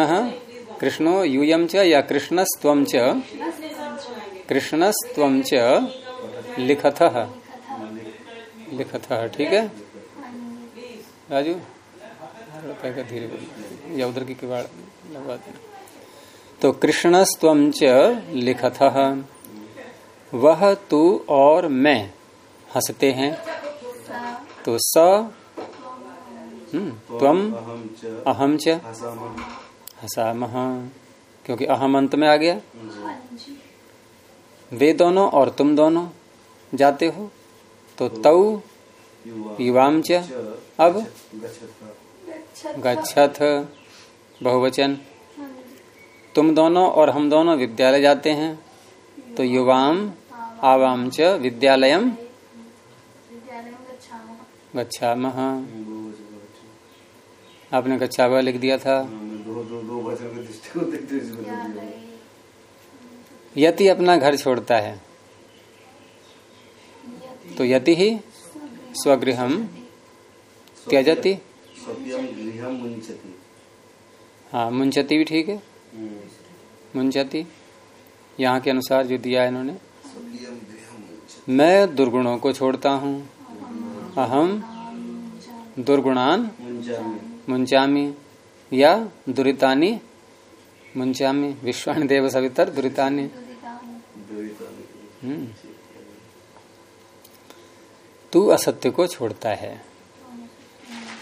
कृष्णो यूयम च या कृष्णस्त्वम च कृष्णस्त्वम च लिखथ लिखथ ठीक है? राजू? धीरे या उधर की तो कृष्णस्त्वम च लिखथ वह तू और मैं हँसते हैं। तो स हम्म, त्वम अहम च। हसामह क्योंकि अहम अंत में आ गया। वे दोनों और तुम दोनों जाते हो तो तऊ युवा युवाम च अब गच्छथ। बहुवचन। तुम दोनों और हम दोनों विद्यालय जाते हैं तो युवाम आवाम च विद्यालय में गच्छामः। गच्छामह बहुवचन आपने गच्छावा लिख दिया था। यति अपना घर छोड़ता है। तो यति ही स्वगृहम त्यजति। हाँ मुंचती भी ठीक है। मुंचती यहाँ के अनुसार जो दिया है इन्होंने। मैं दुर्गुणों को छोड़ता हूँ। अहम दुर्गुणान मुंचामी या दुरितानी मुंचामी विश्वान देव सवितर दुरितानी। द्वैतानि हम्म। तू असत्य को छोड़ता है।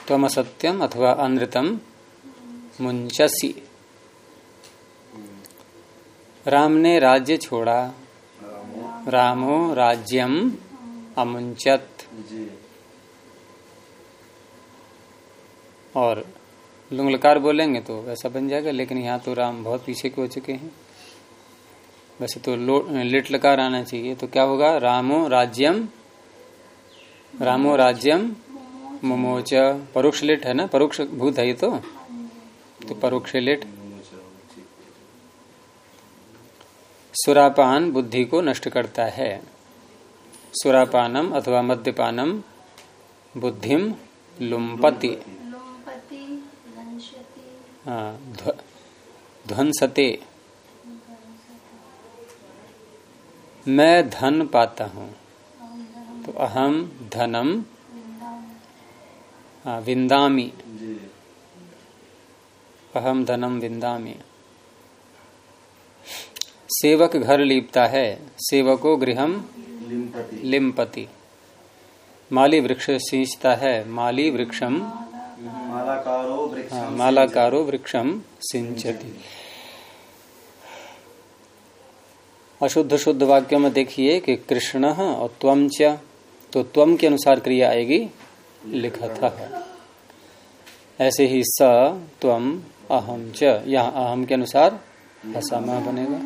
तम असत्यम अथवा अनृतम मुंचसी राम ने राज्य छोड़ा। रामो राज्यम अमुंचत और लुंगलकार बोलेंगे तो वैसा बन जाएगा, लेकिन यहाँ तो राम बहुत पीछे के हो चुके हैं। वैसे तो लिट लकार आना चाहिए तो क्या होगा? रामो राज्यम रामो राज्यम, मुमोच, परोक्ष लिट है ना? परोक्ष भूत है ये तो। तो परोक्ष लिट। सुरापान बुद्धि को नष्ट करता है। सुरापानम अथवा मद्यपानम बुद्धिम लुम्पति। हाँ, ध्वंसते। मैं धन पाता हूँ। तो अहम धनम विंदामी। अहम धनम विंदामी। सेवक घर लीपता है सेवको गृहम लिम्पति लिम्पति माली वृक्ष सींचता है माली वृक्षम मालाकारो हाँ, वृक्षम सिंचति। अशुद्ध शुद्ध वाक्य में देखिए कि कृष्ण और त्वम च तो त्वम के अनुसार क्रिया आएगी लिखत ऐसे ही स त्वम अहम च यहाँ अहम के अनुसार हसामा बनेगा।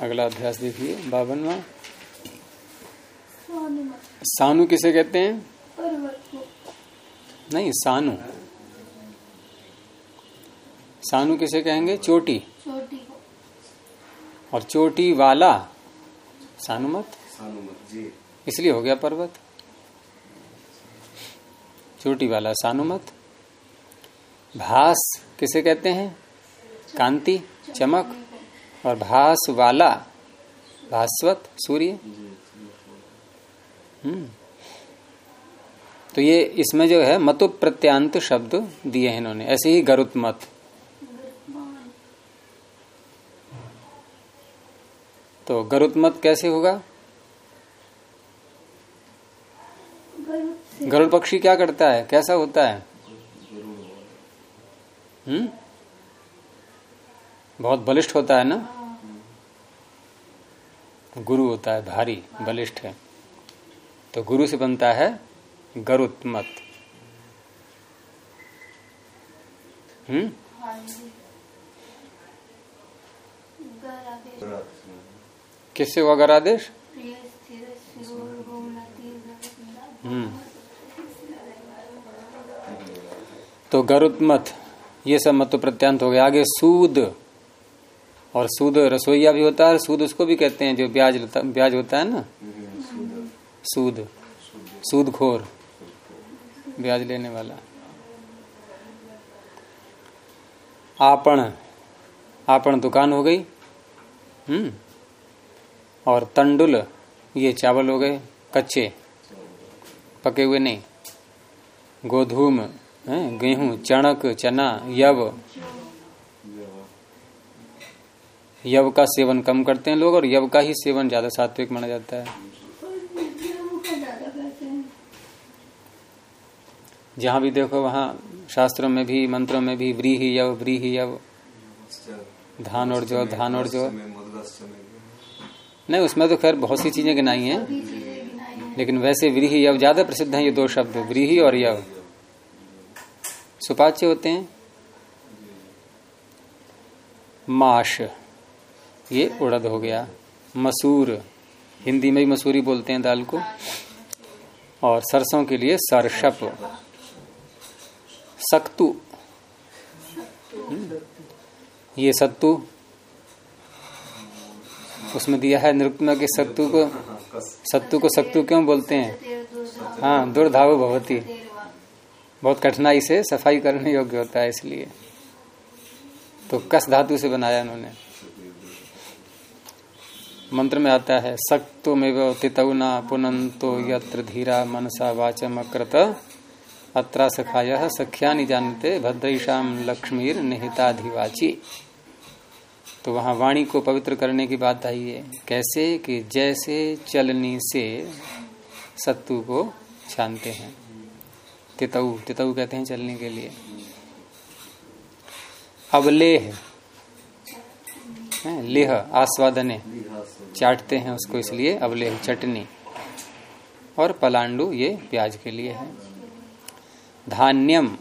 अगला अभ्यास देखिए बावनवा। सानु किसे कहते हैं? नहीं सानु। सानु किसे कहेंगे? चोटी। चोटी और चोटी वाला? सानुमत सानुमत जी। इसलिए हो गया पर्वत। चोटी वाला सानुमत भास किसे कहते हैं? कांति चमक। और भास वाला भास्वत सूर्य। हम्म। तो ये इसमें जो है मतु प्रत्यांत शब्द दिए हैं इन्होंने। ऐसे ही गरुत मत। तो गरुत मत कैसे होगा? गरुड़ पक्षी क्या करता है? कैसा होता है? हम्म? बहुत बलिष्ठ होता है ना? गुरु होता है, भारी, बलिष्ठ है। तो गुरु से बनता है गरुत मत। हम्म? किससे हुआ गर आदेश? हम्म। तो गरुत्मत ये सब मत तो प्रत्यांत हो गया। आगे सूद और सूद रसोईया भी होता है सूद उसको भी कहते हैं जो ब्याज ब्याज होता है ना? सूद। सूद खोर। ब्याज लेने वाला। आपण आपण दुकान हो गई। हम्म। और तंडुल, ये चावल हो गए, कच्चे, पके हुए नहीं। गोधूम गेहूँ, चणक, चना, यव। यव का सेवन कम करते हैं लोग, और यव का ही सेवन ज़्यादा सात्विक माना जाता है। जहाँ भी देखो, वहाँ शास्त्रों में भी, मंत्रों में भी, व्रीही यव व्रीही यव। धान और जो, धान और जो। नहीं, उसमें तो खैर बहुत सी चीज़ें गिनाई हैं, लेकिन वैसे व्रीही यव ज़्यादा प्रसिद्ध हैं ये दो शब्द, व्रीही और यव। सुपाच्य होते हैं। माश, ये उड़द हो गया। मसूर, हिंदी में भी मसूरी बोलते हैं दाल को। और सरसों के लिए सरशप। सक्तु ये सत्तु। उसमें दिया है नृत्य के सत्तु को सत्तु को सत्तु क्यों बोलते हैं? हाँ दुर्धाव भवती। बहुत कठिनाई से सफ़ाई करने योग्य होता है इसलिए। तो कस धातु से बनाया उन्होंने। मंत्र में आता है सक्तो में तितौना पुनंतो यत्र धीरा मनसा वाचम अकृत अत्रा सखाय सख्या जानते भद्रेशम लक्ष्मीर निहिताधिवाची तो वहाँ वाणी को पवित्र करने की बात आई है। कैसे कि जैसे चलनी से सत्तु को छानते हैं। तितऊ तितऊ कहते हैं चलने के लिए। अवलेह। लेह, आस्वादने। चाटते हैं उसको इसलिए अवलेह, चटनी। और पलांडू ये प्याज के लिए है। धान्यम।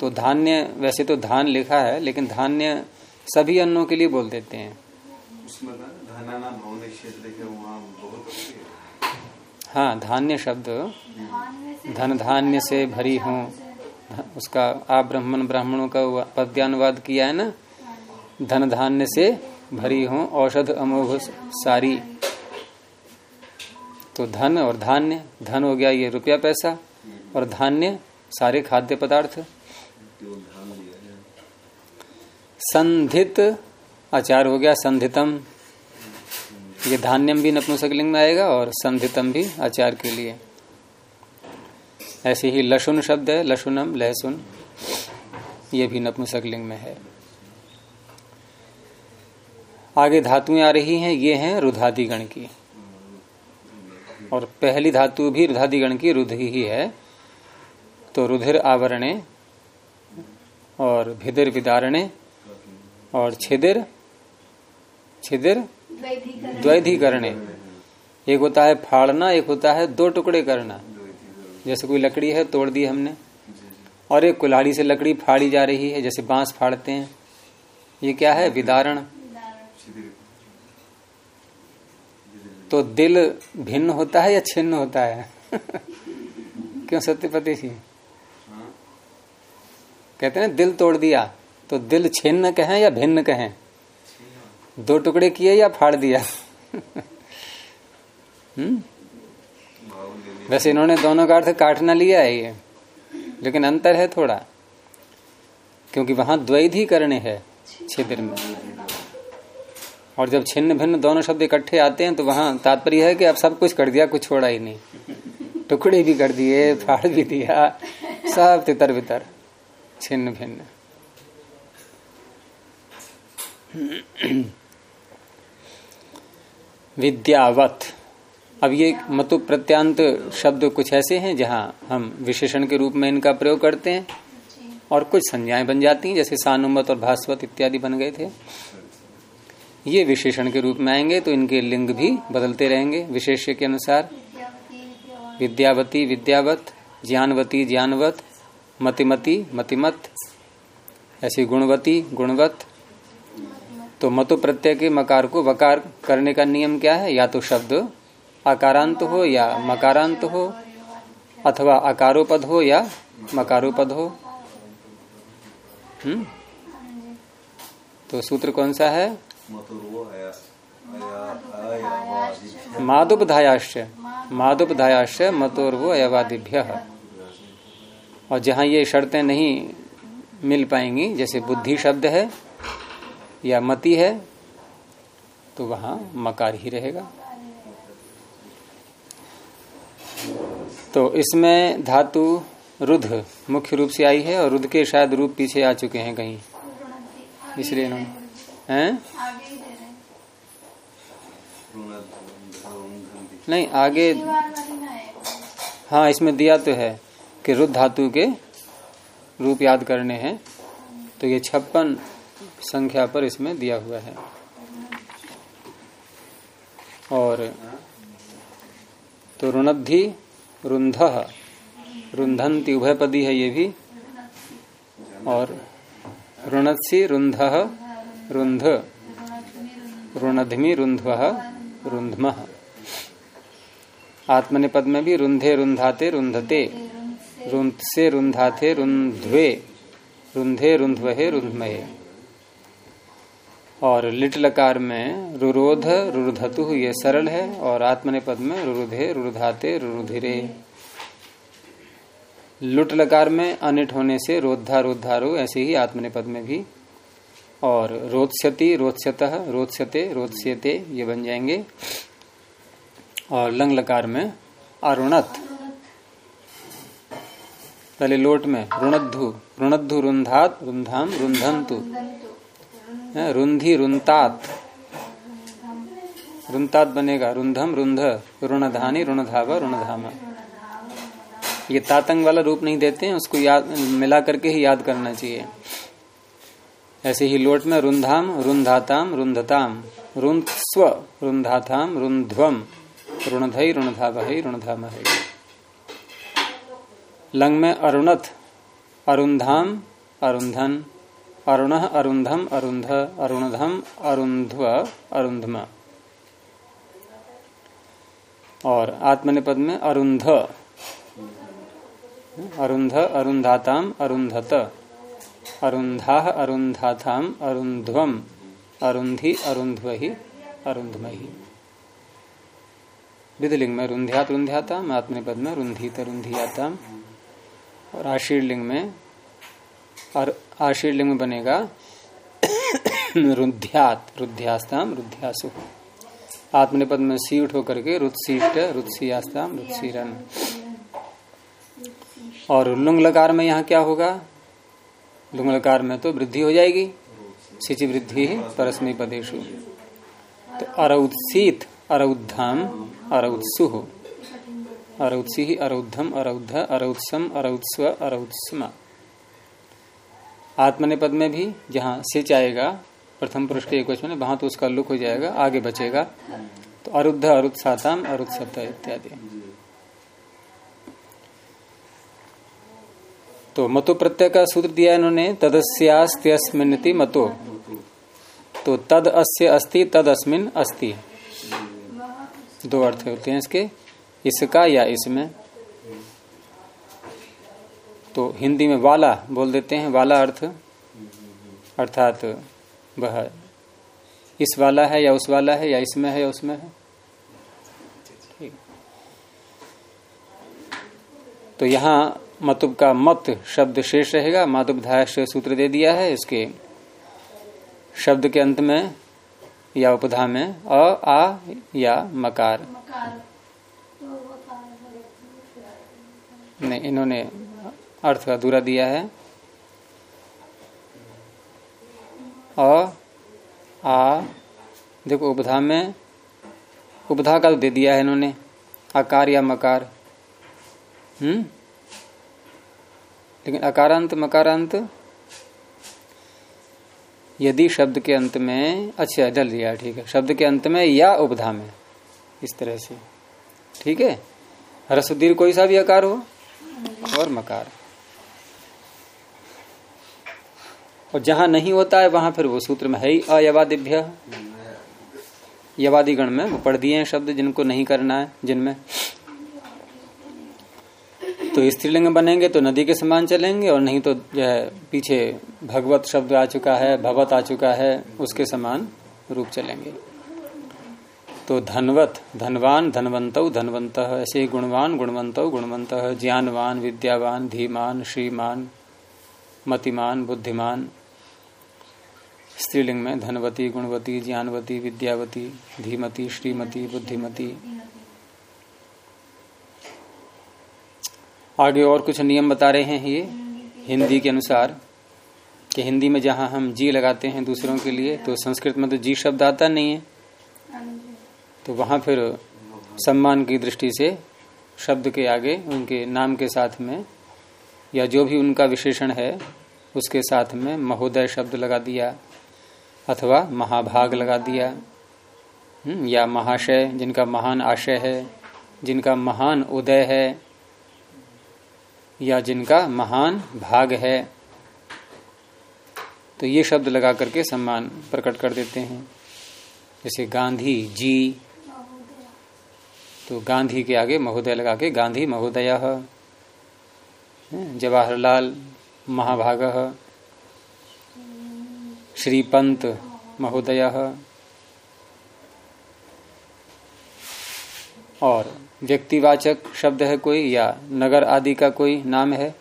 तो धान्य वैसे तो धान लिखा है लेकिन धान्य सभी अन्नों के लिए बोल देते हैं। हाँ धान्य शब्द। धन धान्य से भरी हूँ। उसका आप ब्राह्मण ब्राह्मणों का पद्यानुवाद किया है ना? धन धान्य से भरी हूँ औषध अमोघ सारी। तो धन और धान्य धन हो गया ये रुपया पैसा। और धान्य, सारे खाद्य पदार्थ। संधित आचार हो गया, संधितम। ये धान्यम भी नपुंसकलिंग में आएगा और संधितम भी आचार के लिए। ऐसे ही लसुन शब्द है लसुनम लहसुन, ये भी नपुंसकलिंग में है। आगे धातुएँ आ रही हैं, ये हैं रुधादिगण की। और पहली धातु भी रुधादिगण की, रुध ही है। तो रुधिर आवरणे और भिदिर विदारणे और छिदिर छिदिर द्वैधीकरणे। एक होता है फाड़ना, एक होता है दो टुकड़े करना। जैसे कोई लकड़ी है, तोड़ दी हमने। और एक कुल्हाड़ी से लकड़ी फाड़ी जा रही है, जैसे बाँस फाड़ते हैं। ये क्या है? विदारण। तो दिल भिन्न होता है या छिन्न होता है? क्यों सत्यपति जी? कहते हैं दिल तोड़ दिया तो दिल छिन्न कहें या भिन्न कहें? दो टुकड़े किए या फाड़ दिया? हम्म? वैसे इन्होंने दोनों का अर्थ काटना लिया है ये। लेकिन अंतर है थोड़ा, क्योंकि वहाँ द्वैधी करने है छिद्र में। और जब छिन्न भिन्न दोनों शब्द इकट्ठे आते हैं तो वहाँ तात्पर्य है कि अब सब कुछ कर दिया, कुछ छोड़ा ही नहीं। टुकड़े भी कर दिए, फाड़ भी दिया, सब तितर बितर छिन्न भिन्न विद्यावत। अब ये मतु प्रत्यांत शब्द कुछ ऐसे हैं जहाँ हम विशेषण के रूप में इनका प्रयोग करते हैं और कुछ संज्ञाएँ बन जाती हैं, जैसे सानुमत और भास्वत इत्यादि बन गए थे। ये विशेषण के रूप में आएँगे तो इनके लिंग भी बदलते रहेंगे। विशेष्य के अनुसार विद्यावती, विद्यावत, ज्ञानवती, ज्ञानवत मतिमती मतिमत ऐसी गुणवती, गुणवत। तो मतु प्रत्यय के मकार को वकार करने का नियम क्या है? या तो शब्द आकारांत हो या मकारांत हो, अथवा अकारोपद हो या मकारोपद हो। हम्म? तो सूत्र कौन सा है? मादुपधायाश्च। मादुपधायाश्च, मतोर्वो अयवादिभ्य। और जहाँ ये शर्तें नहीं मिल पाएँगी जैसे बुद्धि शब्द है या मति है तो वहाँ मकार ही रहेगा। तो इसमें धातु रुद्ध मुख्य रूप से आई है और रुद्ध के शायद रूप पीछे आ चुके हैं कहीं। इसलिए इन्होंने हैं? ही नहीं आगे हाँ इसमें दिया तो है। कि रुद्ध धातु के रूप याद करने हैं। तो ये छप्पन संख्या पर इसमें दिया हुआ है। और तो रुणद्धि रुंध रुंधंती उभयपदी है ये भी। और रुणत्सी रुंध रुंध रुणधमि रुंध्व रुंधम आत्मनिपद में भी रुंधे रुंधाते रुंधते रुंध से रुंधाते रुंध्वे, रुंधे रुंध्वहे रुंधमहे। और लिट लकार में रुरोध रुरुधतु, ये सरल है, और आत्मनिपद में रुरुधे रुरुधाते रुरुधिरे। लुट लकार में अनिट होने से रोधा रोधारो ऐसे ही आत्मनिपद में भी। और रोत्स्यति रोत्स्यत, रोत्स्यते रोत्स्यते, ये बन जाएँगे। और लंग लकार में अरुणत पहले लोट में, रुणद्धु रुणद्धु रुंधात रुंधाम रुंधंतु रुंधी रुंतात रुंतात बनेगा रुंधम रुंध रुणधानी रुणधावा, रुणधामा। ये तातंग वाला रूप नहीं देते हैं, उसको याद, मिला करके ही याद करना चाहिए। ऐसे ही लोट में रुंधाम रुंधाताम रुंधताम रुंध स्व रुंधाताम रुंध्वम रुणधई रुणधावही, रुणधामहि। लंग में अरुणथ, अरुंधाम, अरुंधन, अरुण अरुंधम, अरुंध, अरुणधम, अरुंध्व, अरुंधम। और आत्मनिपद में अरुंध। अरुंध, अरुंधाताम, अरुंधत। अरुंधा, अरुंधाताम, अरुंध्वम। अरुंधी, अरुंध्वहि, अरुंधमहि। विधिलिंग में रुंध्यात, रुंध्याताम। आत्मनिपद में रुंधीत, रुंधियाताम। और आशीर्लिंग में, और आशीर्लिंग में बनेगा रुद्ध्यात, रुद्ध्यास्ताम, रुद्ध्यासु। आत्मनिपद में सी उठ होकर रुत्सीष्ट रुत्सियास्ताम रुत्सीरन और लुंग लकार में यहाँ क्या होगा? लुंग लकार में तो वृद्धि हो जाएगी। सिचि वृद्धि परस्मी पदेशु तो अरउत्सीत अरउद्धाम अरउत्सु अरउत्सी अरउद्धम अरउद्ध अरउत्सम अरउत्स्व अरउत्समा आत्मनिपद में भी जहाँ सिच आएगा प्रथम पुरुष के एक वचन वहाँ तो उसका लुक हो जाएगा, आगे बचेगा। तो अरुद्ध, अरुत्साताम अरुत्सत इत्यादि। तो मतो प्रत्यय का सूत्र दिया इन्होंने तदस्यास्त्यस्मिन्ति मतो। तो तद अस्य अस्ति तद अस्मिन अस्ति। दो अर्थ होते हैं इसके। इसका या इसमें? तो हिंदी में वाला बोल देते हैं, वाला अर्थ। अर्थात वह इस वाला है या उस वाला है या इसमें है या उसमें है। तो यहाँ मतुब का मत शब्द शेष रहेगा। मातुबधाय सूत्र दे दिया है इसके। शब्द के अंत में या उपधा में अ, आ, या मकार। मकार तो होता नहीं, इन्होंने अर्थ अधूरा दिया है। अ, आ, देखो उपधा में, उपधा का तो दे दिया है इन्होंने, आकार या मकार। हम्म? लेकिन अकारांत, मकारांत, यदि शब्द के अंत में अच्छा डल दिया ठीक है, शब्द के अंत में या उपधा में, इस तरह से, ठीक है? रसुदीर कोई सा भी आकार हो? और मकार। और जहाँ नहीं होता है, वहाँ फिर वो सूत्र में है ही अयवादिभ्य। यवादी गण में वो पढ़ दिए हैं शब्द जिनको नहीं करना है, जिनमें। तो स्त्रीलिंग बनेंगे तो नदी के समान चलेंगे, और नहीं तो जो है, पीछे भगवत शब्द आ चुका है, भगवत आ चुका है, उसके समान रूप चलेंगे। तो धनवत, धनवान, धनवंत धनवंत, ऐसे गुणवान, गुणवंत गुणवंत, ज्ञानवान, विद्यावान, धीमान, श्रीमान, मतिमान, बुद्धिमान, स्त्रीलिंग में धनवती, गुणवती, ज्ञानवती, विद्यावती, धीमती, श्रीमती, बुद्धिमती। आगे और कुछ नियम बता रहे हैं ये, हिंदी के अनुसार, कि हिंदी में जहाँ हम जी लगाते हैं दूसरों के लिए तो संस्कृत में तो जी शब्द आता नहीं है। तो वहाँ फिर सम्मान की दृष्टि से शब्द के आगे उनके नाम के साथ में या जो भी उनका विशेषण है उसके साथ में महोदय शब्द लगा दिया अथवा महाभाग लगा दिया हम्म, या महाशय जिनका महान आशय है जिनका महान उदय है या जिनका महान भाग है। तो ये शब्द लगा करके सम्मान प्रकट कर देते हैं। जैसे गांधी जी तो गांधी के आगे महोदय लगा के गांधी महोदय जवाहरलाल महाभाग श्रीपंत महोदय और व्यक्तिवाचक शब्द है कोई या नगर आदि का कोई नाम है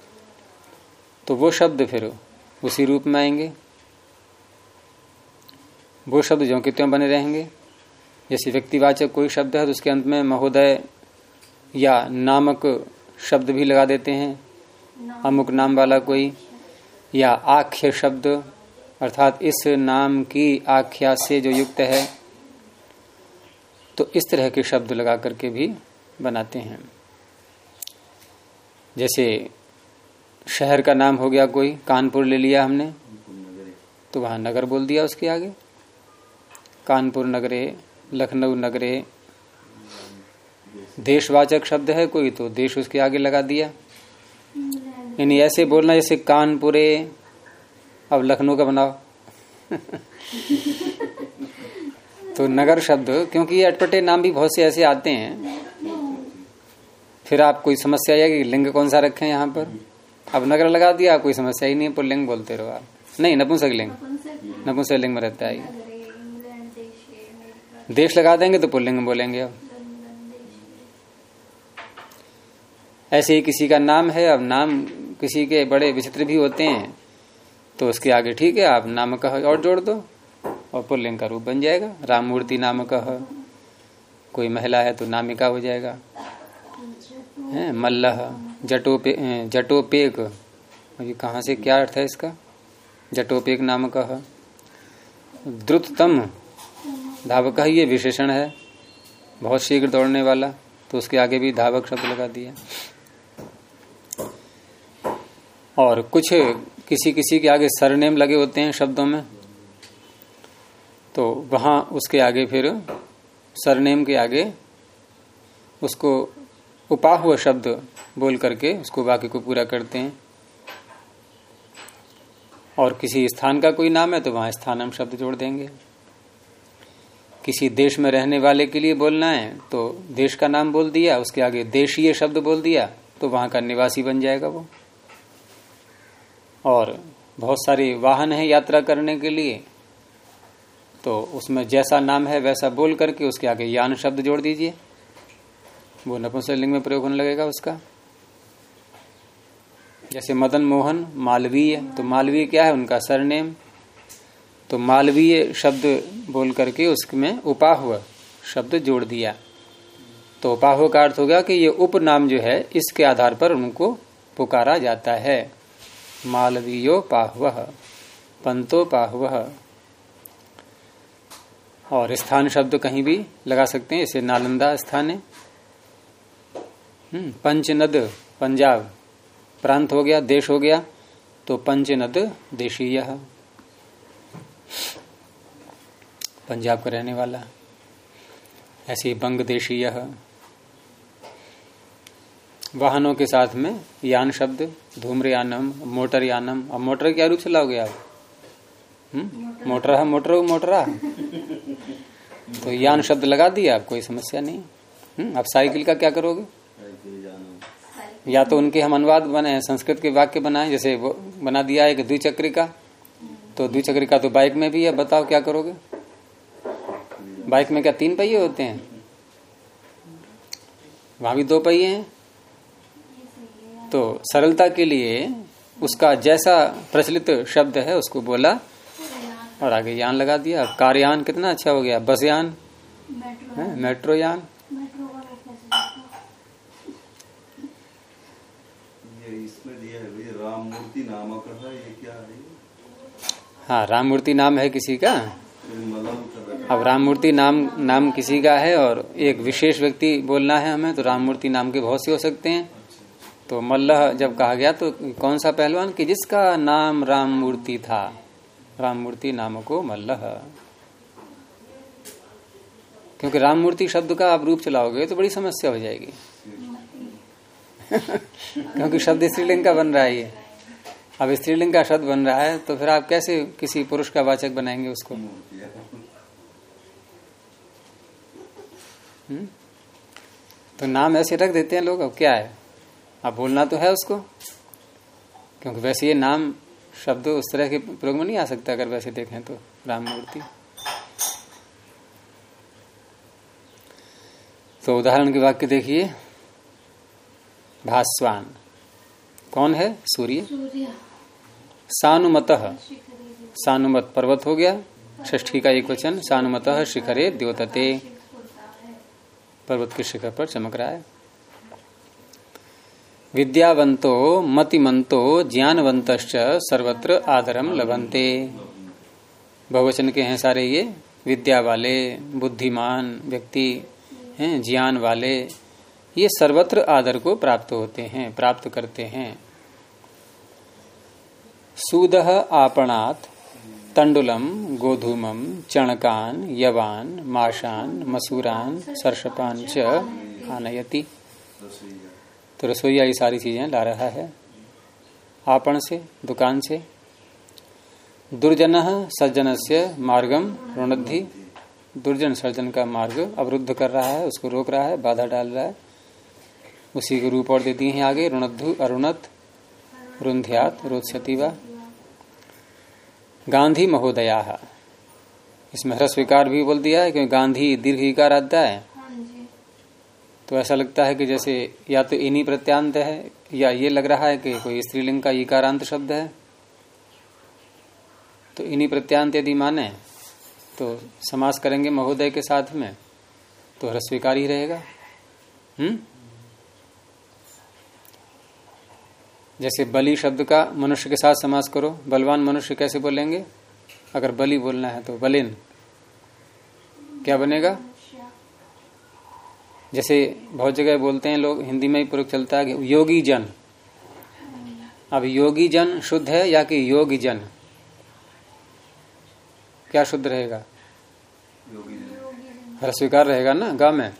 तो वो शब्द फिर उसी रूप में आएँगे। वो शब्द जो कि त्यों बने रहेंगे। जैसे व्यक्तिवाचक कोई शब्द है तो उसके अंत में महोदय या नामक शब्द भी लगा देते हैं। अमुक नाम वाला कोई या आख्य शब्द अर्थात इस नाम की आख्या से जो युक्त है तो इस तरह के शब्द लगा करके भी बनाते हैं। जैसे शहर का नाम हो गया कोई कानपुर ले लिया हमने तो वहाँ नगर बोल दिया उसके आगे। कानपुर नगरे लखनऊ नगरे। देशवाचक शब्द है कोई तो देश उसके आगे लगा दिया। यानी ऐसे बोलना जैसे कानपुरे, अब लखनऊ का बनाओ। तो नगर शब्द, क्योंकि अटपटे नाम भी बहुत से ऐसे आते हैं। फिर आप कोई समस्या आएगी लिंग कौन सा रखें यहाँ पर? अब नगर लगा दिया, कोई समस्या ही नहीं पुल्लिंग बोलते रहो आप। नहीं, नपुंसक लिंग। नपुंसक लिंग में रहता है देश लगा देंगे तो पुल्लिंग बोलेंगे अब। ऐसे ही किसी का नाम है, अब नाम किसी के बड़े विचित्र भी होते हैं तो उसके आगे ठीक है, आप नाम का और जोड़ दो, और पुल्लिंग का रूप बन जाएगा। राम मूर्ति नाम का कोई महिला है तो नामिका हो जाएगा। है, मल्लह, जटोपे जटोपेक ये कहाँ से क्या अर्थ है इसका? जटोपेक नाम का द्रुततम धावक का ये विशेषण है। बहुत शीघ्र दौड़ने वाला तो उसके आगे भी धावक शब्द लगा दिया और कुछ किसी किसी के आगे सरनेम लगे होते हैं शब्दों में तो वहाँ उसके आगे फिर सरनेम के आगे उसको उपा हुआ शब्द बोल करके उसको वाक्य को पूरा करते हैं। और किसी स्थान का कोई नाम है तो वहाँ स्थानम शब्द जोड़ देंगे। किसी देश में रहने वाले के लिए बोलना है तो देश का नाम बोल दिया, उसके आगे देशीय शब्द बोल दिया तो वहाँ का निवासी बन जाएगा वो। और बहुत सारे वाहन है यात्रा करने के लिए तो उसमें जैसा नाम है वैसा बोल करके उसके आगे यान शब्द जोड़ दीजिए। वो नपुंसकलिंग में प्रयोग होने लगेगा उसका। जैसे मदन मोहन, मालवीय तो मालवीय क्या है? उनका सरनेम। तो मालवीय शब्द बोल करके उसमें उपाह शब्द जोड़ दिया। तो उपाह का अर्थ हो गया कि ये उपनाम जो है इसके आधार पर उनको पुकारा जाता है। मालवीयो पाहव पंतो और स्थान शब्द कहीं भी लगा सकते हैं इसे नालंदा स्थान है। हम्म, पंचनद पंजाब। प्रांत हो गया देश हो गया तो पंचनद देशीय। पंजाब का रहने वाला, ऐसे बंग देशीय वाहनों के साथ में यान शब्द धूम्रयानम मोटर यानम, अब मोटर क्या रूप से लाओगे आप? हम्म? मोटर है, मोटर मोटरा तो यान शब्द लगा दिया आप कोई समस्या नहीं। हम्म? अब साइकिल का क्या करोगे? या तो उनके हम अनुवाद बनाए संस्कृत के वाक्य बनाए, जैसे वो बना दिया है कि द्विचक्रिका। तो द्विचक्रिका तो बाइक में भी है, बताओ क्या करोगे? बाइक में क्या तीन पहिए होते हैं? वहाँ भी दो पहिए हैं? तो सरलता के लिए उसका जैसा प्रचलित शब्द है उसको बोला और आगे यान लगा दिया। कारयान कितना अच्छा हो गया। बस यान? मेट्रो। यान? मेट्रो का कैसे देखो? ये इसमें दिया है भैया राम मूर्ति नामक है ये क्या है? हाँ राम मूर्ति नाम है किसी का? रखा अब राम मूर्ति नाम नाम किसी का है और एक विशेष व्यक्ति बोलना है हमें तो राम मूर्ति नाम के बहुत से हो सकते हैं। तो मल्लह जब कहा गया तो कौन सा पहलवान? कि जिसका नाम राम मूर्ति था। राम मूर्ति नाम को मल्लह। क्योंकि राम मूर्ति शब्द का आप रूप चलाओगे तो बड़ी समस्या हो जाएगी। क्योंकि शब्द स्त्रीलिंग का बन रहा है ये। अब स्त्रीलिंग का शब्द बन रहा है तो फिर आप कैसे किसी पुरुष का वाचक बनाएँगे उसको? है हम्म? तो नाम ऐसे रख देते हैं लोग अब क्या है? अब बोलना तो है उसको। क्योंकि वैसे ये नाम शब्द उस तरह के प्रयोग में नहीं आ सकता अगर वैसे देखें तो राम मूर्ति। तो उदाहरण के वाक्य देखिए। भास्वान। कौन है? सूर्य। सानुमत। सानुमत पर्वत हो गया। ष्ठी का एक वचन सानुमत शिखरे द्योतते। पर्वत के शिखर पर चमक रहा है। विद्यावंतो, मतिमंतो ज्ञानवंत सर्वत्र आदरम लभंते बहुवचन के हैं सारे ये विद्या वाले बुद्धिमान व्यक्ति हैं ज्ञान वाले ये सर्वत्र आदर को प्राप्त होते हैं, प्राप्त करते हैं। सूद आपणात तंडुलम, गोधूमम, चणकान, यवान, माशान, मसूरान, सरसपान च आनयति। तो रसोईया ये सारी चीज़ें ला रहा है। आपण से, दुकान से। दुर्जन सज्जन से मार्गम ऋणद्धि दुर्जन सर्जन का मार्ग अवरुद्ध कर रहा है, उसको रोक रहा है, बाधा डाल रहा है। उसी के रूप और देती हैं आगे ऋणद्धु अरुणत, रुंध्यात रोत्सती व गांधी महोदया इसमें ह्रस्व विकार भी बोल दिया है क्योंकि गांधी दीर्घ विकार आता है। हाँ तो ऐसा लगता है कि जैसे या तो इन्हीं प्रत्यांत है या ये लग रहा है कि कोई स्त्रीलिंग का इकारांत शब्द है। तो इन्हीं प्रत्यांत यदि माने तो समास करेंगे महोदय के साथ में तो ह्रस्वीकार ही रहेगा। हम्म? जैसे बलि शब्द का मनुष्य के साथ समास करो, बलवान मनुष्य कैसे बोलेंगे? अगर बलि बोलना है तो बलिन। क्या बनेगा? जैसे बहुत जगह बोलते हैं लोग, हिंदी में ही प्रयोग चलता है कि योगी जन। अब योगी जन शुद्ध है या कि योगी जन? क्या शुद्ध रहेगा? ह्रस्वीकार रहेगा ना, गा में?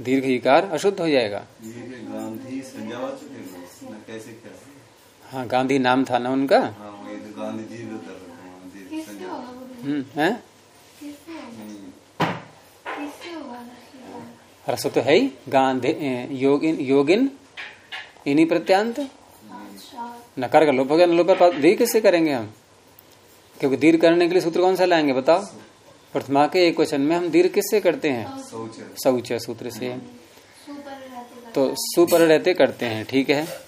दीर्घ इकार अशुद्ध हो जाएगा ये कि गांधी संज्ञावाचक है लोग, ना कैसे क्या है? हाँ गांधी नाम था ना उनका? हाँ तो हैं, हाँ, हम्म है? तो है ही गांधी योगिन योगिन? इन्हीं प्रत्यांत? अच्छा। नकार का लोप हो गया लोप दीर्घ किससे करेंगे हम? क्योंकि दीर्घ करने के लिए सूत्र कौन सा लाएँगे बताओ? प्रथमा के एक क्वेश्चन में हम दीर्घ किससे करते हैं? शौच है सूत्र से। तो सुपर रहते करते हैं ठीक है?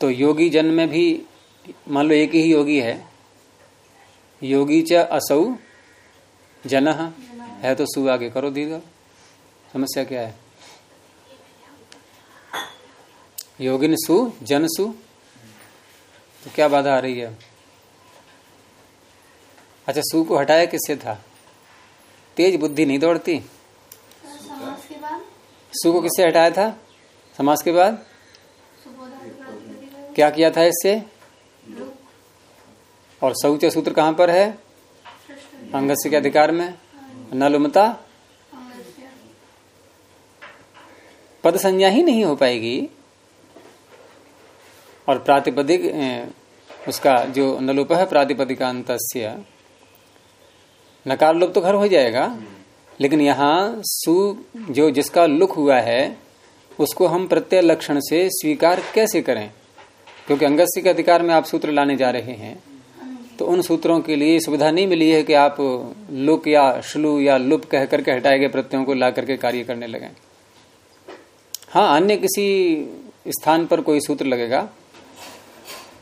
तो योगी जन में भी मान लो एक ही योगी है योगी च असौ जन है तो सु आगे करो दीर्घ। समस्या क्या है? योगिन सु जन सु तो क्या बाधा आ रही है? अच्छा सु को हटाया किससे था? तेज बुद्धि नहीं दौड़ती? सु को किससे हटाया था? समाज के बाद। क्या किया था इससे? और शौच सूत्र कहाँ पर है? अंगस्य के अधिकार में? नलुमता? पद संज्ञा ही नहीं हो पाएगी। और प्रातिपदिक उसका जो नलोप है प्रातिपदिकांत नकार लोप तो घर हो जाएगा। लेकिन यहाँ सु, जो जिसका लुक हुआ है, उसको हम प्रत्यय लक्षण से स्वीकार कैसे करें? क्योंकि अंगस्य के अधिकार में आप सूत्र लाने जा रहे हैं तो उन सूत्रों के लिए सुविधा नहीं मिली है कि आप लुक या श्लू या लुप कह करके हटाए गए प्रत्ययों को ला करके कार्य करने लगे। हाँ अन्य किसी स्थान पर कोई सूत्र लगेगा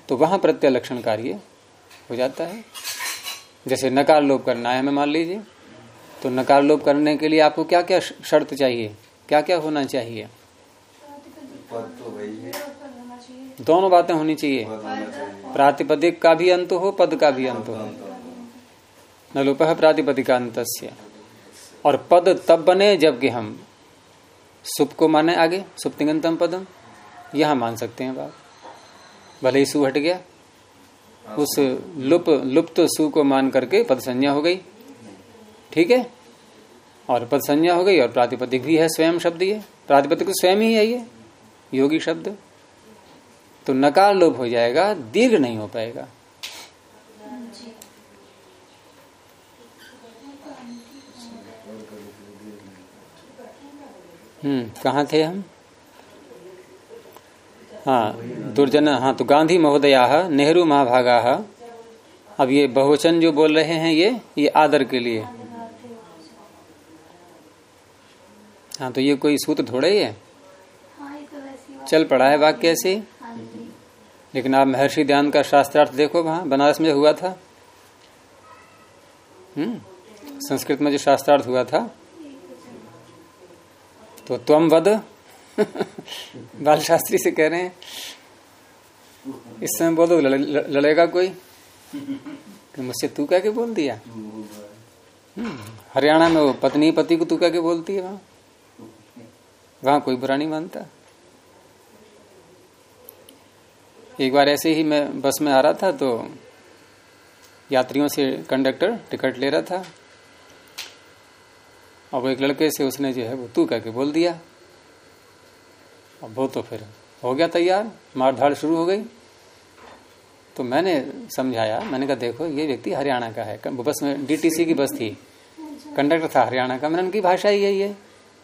तो वहाँ प्रत्यय लक्षण कार्य हो जाता है। जैसे नकार लोप करना है, हमें मान लीजिए तो नकार लोप करने के लिए आपको क्या क्या शर्त चाहिए? क्या क्या होना चाहिए? दोनों बातें होनी चाहिए। प्रातिपदिक का भी अंत हो पद का भी अंत हो। नलोप है प्रातिपदिकांत और पद तब बने जबकि हम सुप को माने आगे सुप्तिगंतम पदम। यहाँ मान सकते हैं बात। भले ही सु हट गया। उस लुप लुप्त तो सु को मान करके पद संज्ञा हो गई। ठीक है? और पद संज्ञा हो गई और प्रातिपदिक भी है स्वयं शब्द ये। प्रातिपदिक तो स्वयं ही है ये। योगी शब्द। तो नकार लोप हो जाएगा दीर्घ नहीं हो पाएगा। हम्म कहा थे हम? हाँ दुर्जन हाँ तो गांधी महोदया नेहरू महाभागा। अब ये बहुवचन जो बोल रहे हैं ये ये आदर के लिए। हाँ तो ये कोई सूत्र थोड़ा ही है? हाँ तो चल पड़ा है वाक्य ऐसे लेकिन आप महर्षि ध्यान का शास्त्रार्थ देखो वहाँ बनारस में हुआ था। हम्म? संस्कृत में जो शास्त्रार्थ हुआ था। तो त्वम वद। बाल शास्त्री से कह रहे हैं। इस समय बोलो लड़, लड़, लड़ेगा कोई? कि मुझसे तू क्या के बोल दिया। हम्म, हरियाणा में वो पत्नी पति को तू क्या के बोलती है वहाँ। वहाँ कोई बुरा नहीं मानता। एक बार ऐसे ही मैं बस में आ रहा था तो यात्रियों से कंडक्टर टिकट ले रहा था। वो एक लड़के से उसने जो है वो तू कह के बोल दिया। अब वो तो फिर हो गया तैयार मार धाड़ शुरू हो गई। तो मैंने समझाया, मैंने कहा, देखो, ये व्यक्ति हरियाणा का है। बस में डीटीसी की बस थी। कंडक्टर था हरियाणा का, मैंने उनकी भाषा ही है।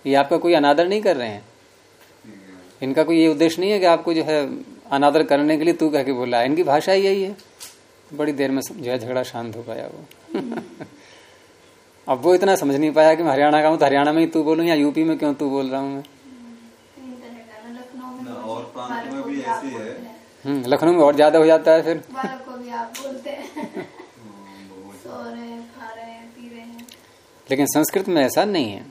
ये आपका कोई अनादर नहीं कर रहे हैं? इनका कोई ये उद्देश्य नहीं है कि आपको जो है अनादर करने के लिए तू कह के बोला इनकी भाषा ही यही है। बड़ी देर में जो है झगड़ा शांत हो पाया वो। अब वो इतना समझ नहीं पाया कि मैं हरियाणा का हूँ तो हरियाणा में ही तू बोलूँ या यूपी में क्यों तू बोल रहा हूँ मैं। हम्म, लखनऊ में और ज़्यादा हो जाता है फिर। लेकिन संस्कृत में ऐसा नहीं है।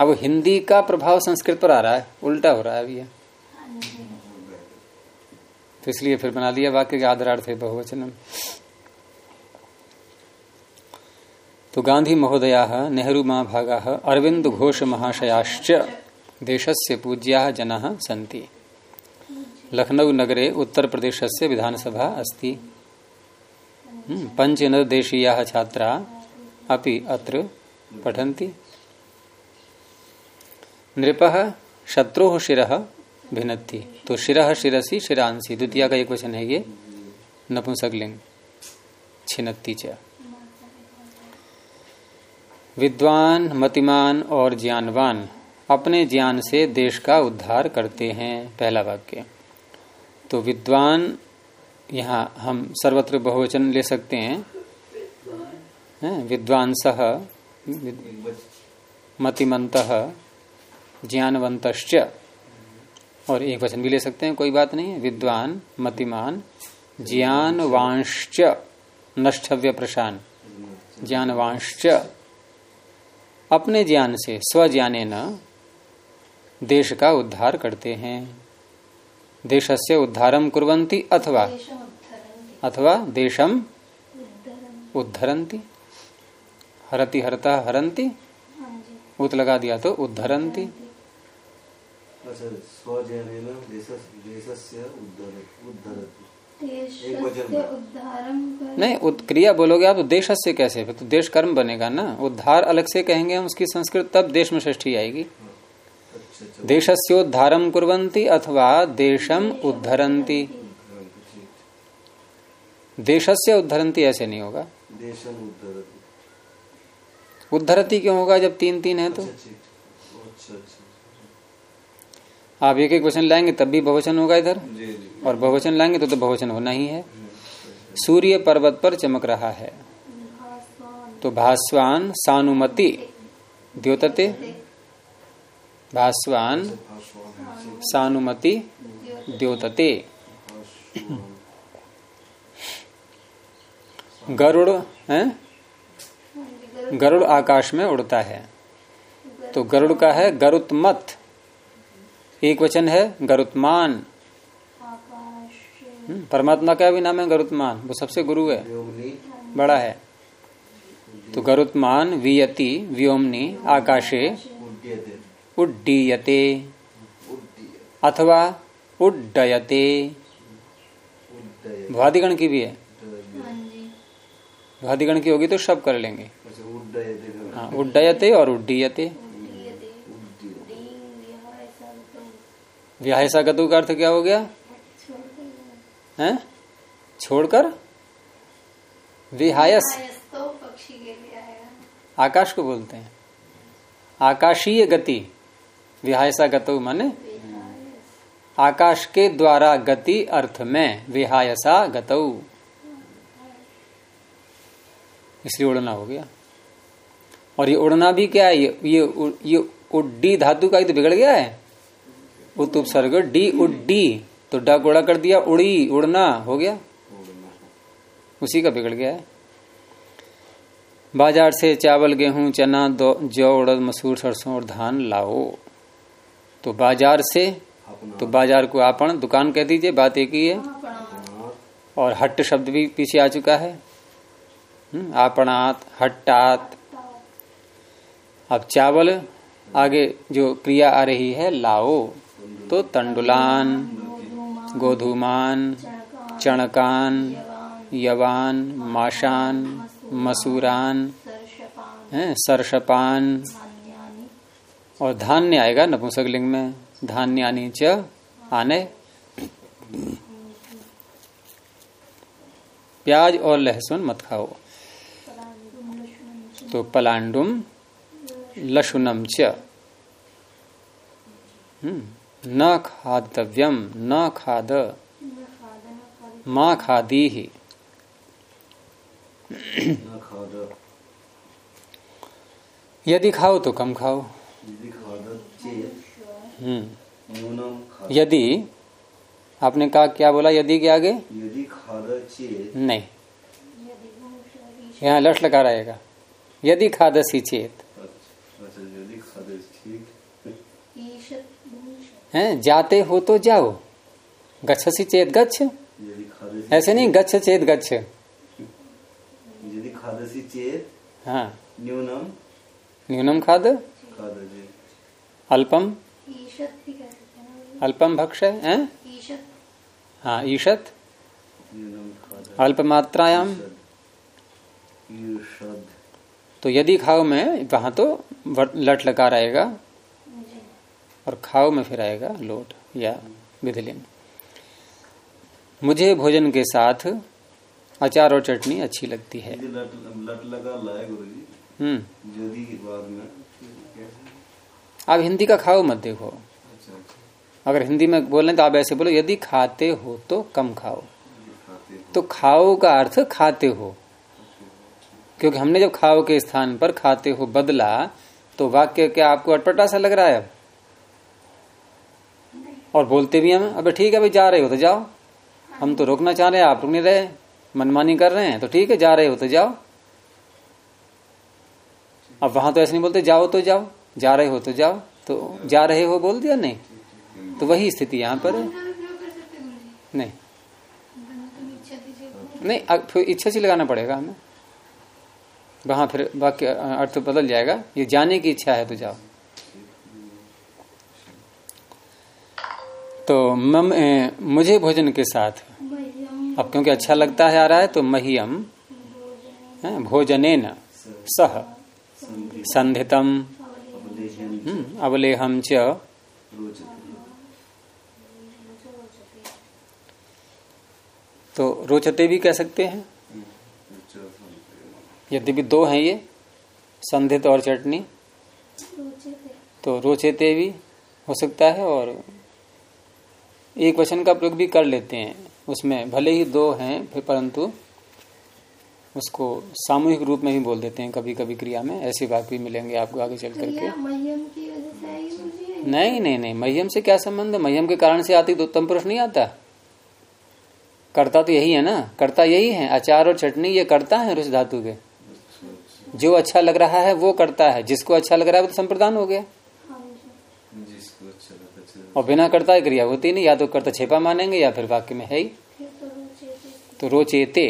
अब हिंदी का प्रभाव संस्कृत पर आ रहा है उल्टा हो रहा है अभी। तो इसलिए फिर बना दिया वाक्य के आदरार्थ है बहुवचनम। तो गांधी महोदया नेहरू महाभागा अरविंद घोष महाशयाश्च देशस्य पूज्या जना सन्ति। लखनऊ नगरे उत्तर प्रदेशस्य विधानसभा अस्ति। हम्म, पञ्चनदेशीयाः छात्रा अपि अत्र पठन्ति। नृपः शत्रोः शिरः भिनत्ति। तो शिरः शिरसि, शिरांसी, द्वितीय का एक वचन है ये। नपुंसकलिंग। छिनत्ती च। विद्वान, मतिमान और ज्ञानवान अपने ज्ञान से देश का उद्धार करते हैं, पहला वाक्य। तो विद्वान, यहाँ हम सर्वत्र बहुवचन ले सकते हैं। हैं? विद्वान सह मतिमंत ज्ञानवंत और एक वचन भी ले सकते हैं कोई बात नहीं। है विद्वान मतिमान ज्ञान वांश्च नष्टव्य प्रशान ज्ञान वांश्च अपने ज्ञान से स्वज्ञाने न देश का उद्धार करते हैं। देशस्य उद्धारम कुरंती अथवा अथवा देशम उद्धरन्ति। उद्धरन्ति हरति हरता हरन्ति हाँ उत लगा दिया तो उद्धरन्ति। अच्छा स्वजनेन देशस् देशस्य उद्धर उद्धरति। देशस्य वचन उद्धारम नहीं क्रिया बोलोगे आप तो देश से कैसे? फिर तो देश कर्म बनेगा ना। उद्धार अलग से कहेंगे हम उसकी संस्कृत तब देश में षष्ठी आएगी। अच्छा अच्छा। देशस्योद्धारम कुर्वन्ति अथवा देशम उद्धरति, ठीक देशस्य उद्धरन्ति ऐसे नहीं होगा। देशम उद्धरति। उद्धरती क्यों होगा जब तीन तीन है तो? अच्छा अच्छा आप एक एक वचन लाएँगे तब भी बहुवचन होगा इधर? और बहुवचन लाएँगे तो तो बहुवचन होना ही है। सूर्य पर्वत पर चमक रहा है। तो भास्वान सानुमति द्योतते। भास्वान भास्वान सानुमति द्योतते। गरुड़ है? गरुड़ आकाश में उड़ता है। तो गरुड़ का है गरुत्मत एक वचन है गरुत्मान। हम्म, परमात्मा का भी नाम है गरुत्मान वो सबसे गुरु है। बड़ा है। तो गरुत्मान वियति व्योमनी आकाशे। उड्यते उड्डीयते। अथवा उड्डयते। उड्डय भ्वादिगण की भी है। हाँ भ्वादिगण की होगी तो शब कर लेंगे। अच्छा हाँ उड्डयते और उड्डीयते उद्दीयते उड्डीय डींग यह ऐसा तो व्याहसा गतु का अर्थ क्या हो गया? हैं? छोड़कर? विहायस। तो आकाश को बोलते हैं। आकाशीय गति। विहायसा गतु माने? आकाश के द्वारा गति अर्थ में विहायसा गतौ। इसलिए उड़ना हो गया। और ये उड़ना भी क्या है? ये ये ये उड्डी धातु का ही तो बिगड़ गया है। उत उपसर्ग डी उड्डी तो डा गोड़ा कर दिया उड़ी उड़ना हो गया? उसी का बिगड़ गया है। बाज़ार से चावल गेहूँ चना जौ उड़द मसूर सरसों और धान लाओ। तो बाज़ार से तो बाज़ार को आपन दुकान कह दीजिए बात एक ही है। और हट्ट शब्द भी पीछे आ चुका है। हम्म, आपणात हट्टात। अब चावल आगे जो क्रिया आ रही है लाओ। तो तंडुलान गोधूमान चणकान यवान माशान मसूरान सरसपान। और धान्य आएगा नपुंसकलिंग में धान्यानि च आने। प्याज और लहसुन मत खाओ। तो पलांडुम लशुनम च। हम्म, न खादव्यम न खाद। माँ खादी। ही यदि खाओ तो कम खाओ। यदि हम्म। यदि आपने कहा क्या बोला यदि के आगे? यदि नहीं। यहाँ लठ लगा रहेगा। यदि खादसी चेत अच्छा अच्छा यदि खाद ठीक ईशत भूष हैं जाते हो तो जाओ। गच्छसी चेत गच्छ। ऐसे नहीं गच्छ चेत गच्छ। यदि खादसी चेत हाँ। न्यूनम न्यूनम खाद? खाद अल्पम? अल्पम भक्ष हैं ईशत हाँ ईशत अल्प मात्रायाम। तो यदि खाओ मैं वहाँ तो लट लगा रहेगा और खाओ में फिर आएगा लोट या विधिलिंग मुझे भोजन के साथ अचार और चटनी अच्छी लगती है। लट लट लगा हम्म। आप हिंदी का खाओ मत देखो। अच्छा अच्छा। अगर हिंदी में बोले तो आप ऐसे बोलो यदि खाते हो तो कम खाओ। तो खाओ का अर्थ खाते हो। क्योंकि हमने जब खाओ के स्थान पर खाते हो बदला तो वाक्य क्या आपको अटपटा सा लग रहा है? अब और बोलते भी हम अबे ठीक है भाई, जा रहे हो तो जाओ। हम तो रोकना चाह रहे हैं, आप रुक नहीं रहे, मनमानी कर रहे हैं तो ठीक है, जा रहे हो तो जाओ। अब वहाँ तो ऐसे नहीं बोलते, जाओ तो जाओ, जा रहे हो तो जाओ तो जा रहे हो बोल दिया, नहीं। तो वही स्थिति यहाँ पर है। नहीं। नहीं फिर इच्छा से लगाना पड़ेगा हमें। वहाँ फिर वाक्य, अर्थ बदल जाएगा, ये जाने की इच्छा है तो जाओ। तो मम ए, मुझे भोजन के साथ। अब क्योंकि अच्छा लगता है आ रहा है तो मह्यम है, न सह संधितम हम्म, अवलेहम च। तो रोचते भी कह सकते हैं। यद्यपि दो हैं ये संधित और चटनी। तो रोचेते भी हो सकता है और एक वचन का प्रयोग भी कर लेते हैं। उसमें भले ही दो हैं फिर परंतु उसको सामूहिक रूप में ही बोल देते हैं कभी कभी क्रिया में। ऐसे वाक्य भी मिलेंगे आपको आगे चल करके। नहीं नहीं नहीं। मह्यम से क्या संबंध? है मह्यम के कारण से आती तो उत्तम पुरुष नहीं आता। करता तो यही है ना। करता यही है। अचार और चटनी ये करता है रुच धातु के। जो अच्छा लग रहा है वो करता है। जिसको अच्छा लग रहा है वो तो संप्रदान हो गया हाँ जी जिसको अच्छा लगता है चलो और बिना करता ही क्रिया होती नहीं या तो करता छेपा मानेंगे या फिर वाक्य में है ही। तो। तो रोचेते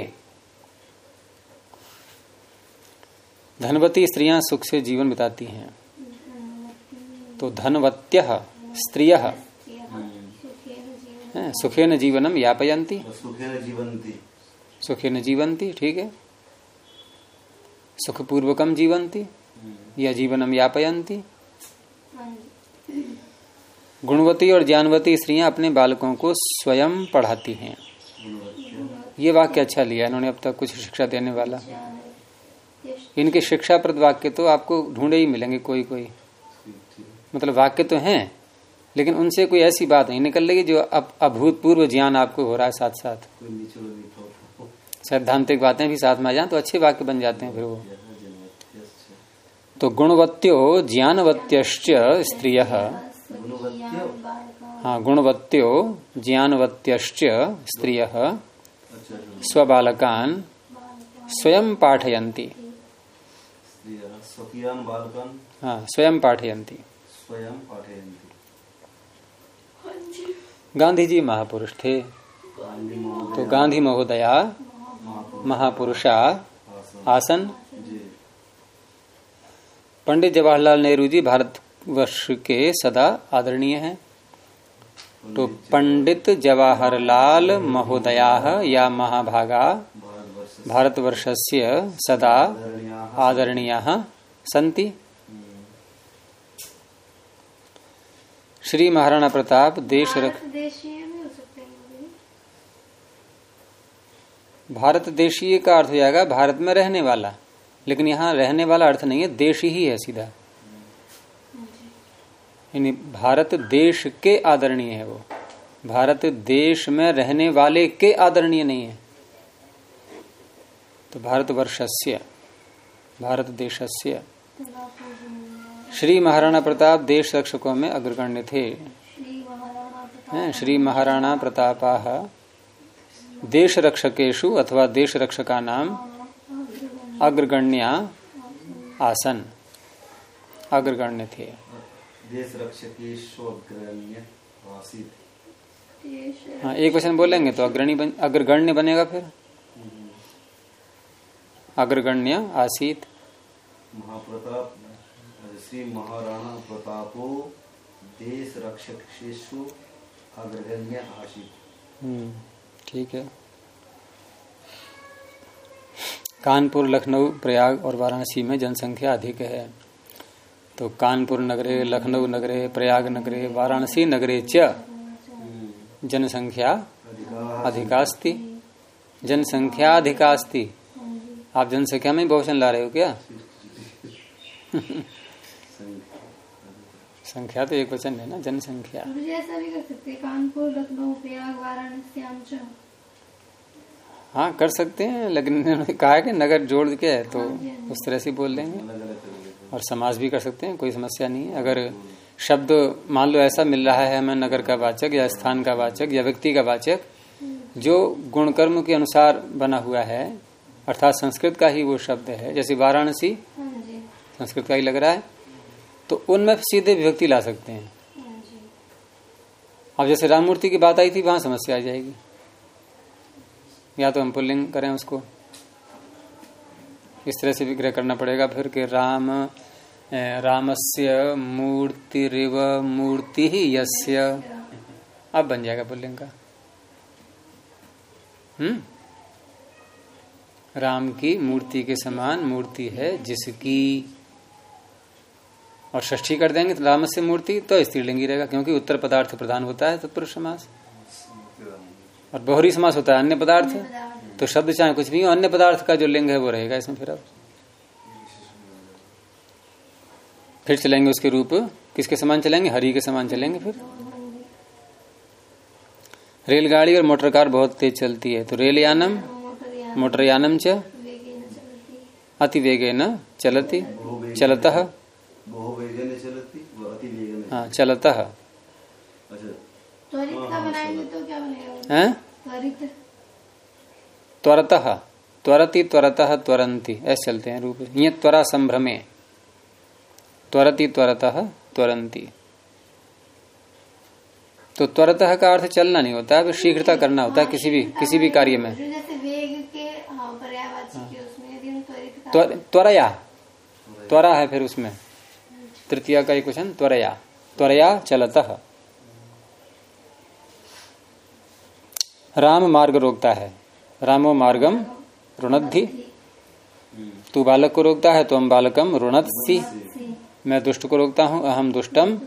धनवती स्त्रियाँ सुख से जीवन बिताती हैं। तो धनवत्य स्त्रिय। सुखेन जीवनम यापयंती सुखेन जीवंती सुखेन जीवंती ठीक है। सुखपूर्वकम जीवंती या जीवनम यापयंती गुणवती और ज्ञानवती स्त्रियाँ अपने बालकों को स्वयं पढ़ाती हैं। ये वाक्य अच्छा लिया, इन्होंने अब तक कुछ शिक्षा देने वाला। इनके शिक्षाप्रद वाक्य तो आपको ढूंढे ही मिलेंगे कोई कोई मतलब वाक्य तो हैं, लेकिन उनसे कोई ऐसी बात नहीं निकल रही जो अभूतपूर्व ज्ञान आपको हो रहा है साथ साथ सैद्धांतिक बातें भी साथ में आ जाए तो अच्छे वाक्य बन जाते हैं फिर वो। तो गुणवत्यो ज्ञानवत्यश्च स्त्रिय। हाँ गुणवत्यो ज्ञानवत्यश्च स्त्रिय स्वबालकान स्वयं पाठयन्ति। स्त्रियः स्वकीयान् बालकान् हाँ स्वयं पाठयन्ति। स्वयं पाठयन्ति। हाँ जी गांधी जी महापुरुष थे तो गांधी महोदया महापुरुषा। आसन। पंडित जवाहरलाल नेहरू जी भारतवर्ष के सदा आदरणीय हैं। तो पंडित जवाहरलाल महोदया या महाभागा भारतवर्ष भारतवर्षस्य सदा आदरणीयाः सन्ति। श्री महाराणा प्रताप देश रख भारत देशीय का अर्थ हो जाएगा भारत में रहने वाला। लेकिन यहाँ रहने वाला अर्थ नहीं है देश ही है सीधा। यानी भारत देश के आदरणीय है वो। भारत देश में रहने वाले के आदरणीय नहीं है। तो भारतवर्षस्य भारत देशस्य श्री महाराणा प्रताप देश रक्षकों में अग्रगण्य थे। श्री महाराणा प्रताप श्री महाराणा प्रतापा देश रक्षकेशु अथवा देश रक्षका नाम अग्रगण्या आसन, अग्रगण्य थे। देश हाँ एक वचन बोलेंगे तो अग्रणी बन, अग्रगण्य बनेगा फिर? अग्रगण्य आसीत। महाप्रताप श्री महाराणा प्रतापो देश रक्षकेशु अग्रगण्य आसीत। हम्म, ठीक है। कानपुर लखनऊ प्रयाग और वाराणसी में जनसंख्या अधिक है। तो कानपुर नगरे लखनऊ नगरे प्रयाग नगरे वाराणसी नगरे च जनसंख्या अधिकास्ति। जनसंख्या अधिकास्ति। आप जनसंख्या में ही बहुवचन ला रहे हो क्या? संख्या तो एक वचन है ना जनसंख्या। सकते हैं कानपुर लखनऊ प्रयाग वाराणसी हाँ कर सकते हैं लेकिन कहा है कि नगर जोड़ के है तो उस तरह से बोल देंगे। और समाज भी कर सकते हैं कोई समस्या नहीं है। अगर शब्द मान लो ऐसा मिल रहा है हमें नगर का वाचक या स्थान का वाचक या व्यक्ति का वाचक जो गुण कर्म के अनुसार बना हुआ है अर्थात संस्कृत का ही वो शब्द है जैसे वाराणसी हाँ संस्कृत का ही लग रहा है तो उनमें सीधे विभक्ति ला सकते हैं। हाँ अब जैसे राममूर्ति की बात आई थी वहाँ समस्या आ जाएगी। या तो हम पुल्लिंग करें उसको। इस तरह से विग्रह करना पड़ेगा। फिर कि राम रामस्य मूर्तिरिव मूर्ति ही यस्य। अब बन जाएगा पुल्लिंग का। हम्म? राम की मूर्ति के समान मूर्ति है जिसकी और षष्ठी कर देंगे तो राम से मूर्ति तो स्त्रीलिंगी रहेगा, क्योंकि उत्तर पदार्थ प्रधान होता है तत्पुरुष समास। और बहुरी समास होता है अन्य पदार्थ। तो शब्द चाहे कुछ भी हो अन्य पदार्थ का जो लिंग है वो रहेगा इसमें फिर अब। फिर चलेंगे उसके रूप। किसके समान चलेंगे? हरि के समान चलेंगे फिर। रेलगाड़ी और मोटर कार बहुत तेज चलती है। तो रेल यानम मोटर यान यानम च अति वेगे न चलती। चलत। चलती हाँ? हैं त्वरित त्वरतः त्वरति त्वरतः त्वरंती ऐसे चलते हैं रूप। ये त्वरा संभ्रमे। त्वरति त्वरतः त्वरंती तो त्वरतः का अर्थ चलना नहीं होता है शीघ्रता करना होता है किसी भी किसी भी कार्य में। जो जैसे वेग के हाँ पर्यायवाची के उसमें यदि हम त्वरित का त्वर- त्वरया। त्वरा है फिर उसमें। तृतीया का एक क्वेश्चन त्वरया। त्वरया चलतः। राम मार्ग रोकता है। रामो मार्गम रुणद्धि। तू बालक को रोकता है तो हम बालकम रुणत्सी सी मैं दुष्ट को रोकता हूँ, अहम दुष्टम।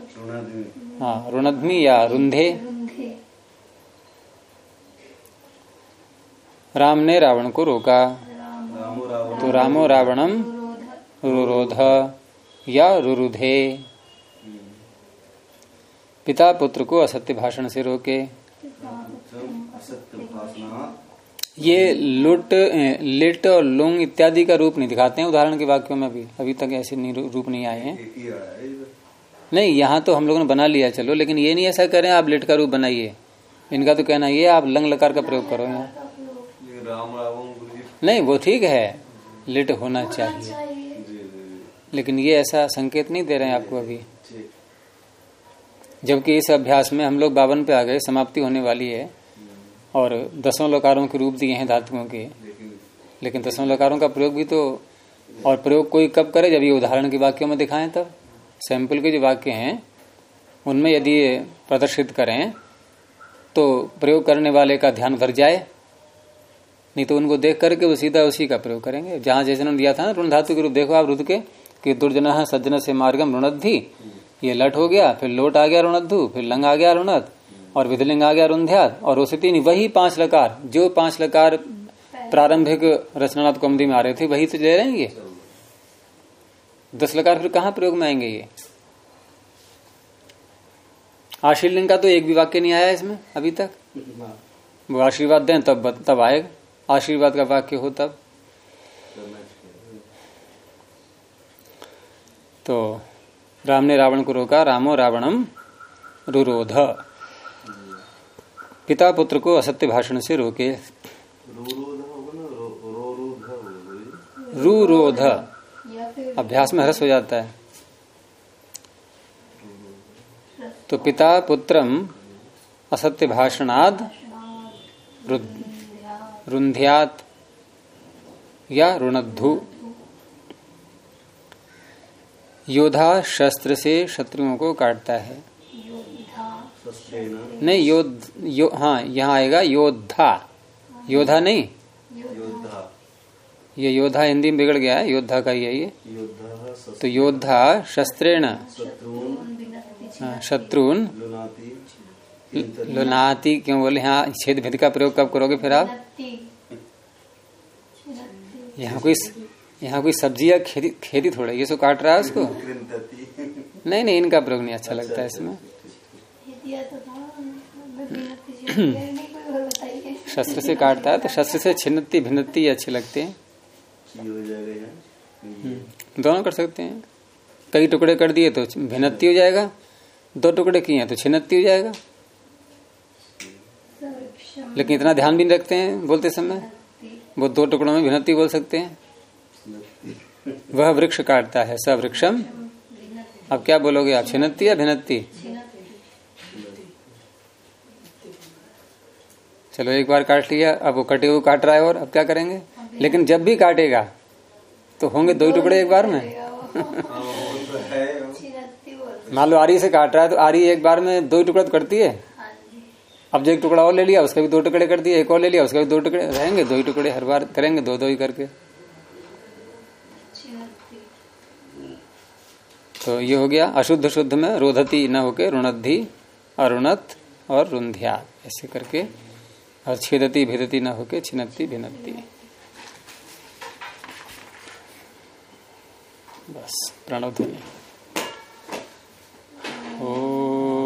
हाँ रुणध्मी या रुंधे। राम ने रावण को रोका। तो रामो रावणम रुरोध या रुरुधे। पिता पुत्र को असत्य भाषण से रोके। ये लुट लिट और लुंग इत्यादि का रूप नहीं दिखाते हैं। उदाहरण के वाक्यों में भी अभी तक ऐसे नहीं रूप नहीं आए हैं। नहीं यहाँ तो हम लोगों ने बना लिया चलो लेकिन ये नहीं ऐसा करें आप लिट का रूप बनाइए। इनका तो कहना ये आप लंग लकार का प्रयोग करो यहाँ। नहीं वो ठीक है लिट होना चाहिए। लेकिन ये ऐसा संकेत नहीं दे रहे हैं आपको अभी। जबकि इस अभ्यास में हम लोग बावन पे आ गए समाप्ति होने वाली है। और दसों लकारों के रूप दिए हैं धातुओं के। लेकिन दसों लकारों का प्रयोग भी तो और प्रयोग कोई कब करे जब ये उदाहरण के वाक्यों में दिखाएँ तब? सैंपल के जो वाक्य हैं, उनमें यदि ये प्रदर्शित करें तो प्रयोग करने वाले का ध्यान भर जाए, नहीं तो उनको देख करके वो सीधा उसी का प्रयोग करेंगे। जहाँ जैसे उन्होंने दिया था ना, ऋण धातु के रूप, देखो आप रुद के, कि दुर्जन सज्जन से मार्गम ऋणद्धि ये लट हो गया, फिर लोट आ गया ऋणद्धु फिर लंग आ गया ऋणत और विधलिंग आ गया रुंध्यात और उसी वही पाँच लकार, जो पाँच लकार प्रारंभिक रचनात्मक कौमदी में आ रहे थे, वही तो ले रहे ये दस लकार फिर कहा प्रयोग में आएँगे ये? आशीर्लिंग का तो एक भी वाक्य नहीं आया इसमें, अभी तक? वो आशीर्वाद दें, तब तब आएगा। आशीर्वाद का वाक्य हो तब। तो राम ने रावण को रोका, रामो रावणम रुरोध। पिता पुत्र को असत्य भाषण से रोके। रू रोध अभ्यास में हर्ष हो जाता है। तो पिता पुत्रम असत्य भाषणाद रुंध्यात या रुणद्धु। योद्धा शस्त्र से शत्रुओं को काटता है। नहीं योद्ध यो, हाँ यहाँ आएगा योद्धा। योद्धा नहीं? योद्धा। ये योद्धा हिंदी में बिगड़ गया है योद्धा का ही है ये। तो योद्धा शस्त्रेण। शत्रुन। हाँ, लुनाति। लुनाती क्यों बोले? यहाँ छेद भेद का प्रयोग कब करोगे फिर आप? यहाँ कोई यहाँ कोई सब्ज़ियाँ खेती खेती थोड़ा ये सो काट रहा है उसको? नहीं नहीं इनका प्रयोग नहीं अच्छा लगता है इसमें। शस्त्र से काटता है तो शस्त्र से छिन्नती भिन्नती ये अच्छे लगते हैं। ये हो जाएगा यहाँ। दोनों कर सकते हैं। कई टुकड़े कर दिए तो भिन्नती हो जाएगा। दो टुकड़े किए हैं तो छिन्नती हो जाएगा। लेकिन इतना ध्यान भी नहीं रखते हैं बोलते समय। वो दो टुकड़ों में भिन्नति बोल सकते हैं। वह वृक्ष काटता है स वृक्षम अब क्या बोलोगे आप छिन्नति या भिन्नति? चलो, एक बार काट लिया, अब वो कटे हुए काट रहा है और अब क्या करेंगे? लेकिन जब भी काटेगा तो होंगे दो ही टुकड़े एक बार में। मान लो, आरी से काट रहा है तो आरी एक बार में दो टुकड़ा तो करती है। अब जो एक टुकड़ा और ले लिया, उसका भी दो टुकड़े कर दिए एक और ले लिया, उसका भी दो टुकड़े, रहेंगे दो ही टुकड़े, हर बार करेंगे दो दो ही करके। तो ये हो गया, अशुद्ध शुद्ध में रोधती न होके रुणद्धि अरुणत और रुंध्या, ऐसे करके। और छेदती भेदती ना होके छिनती भिनती। बस प्रणव ध्वनि। ओ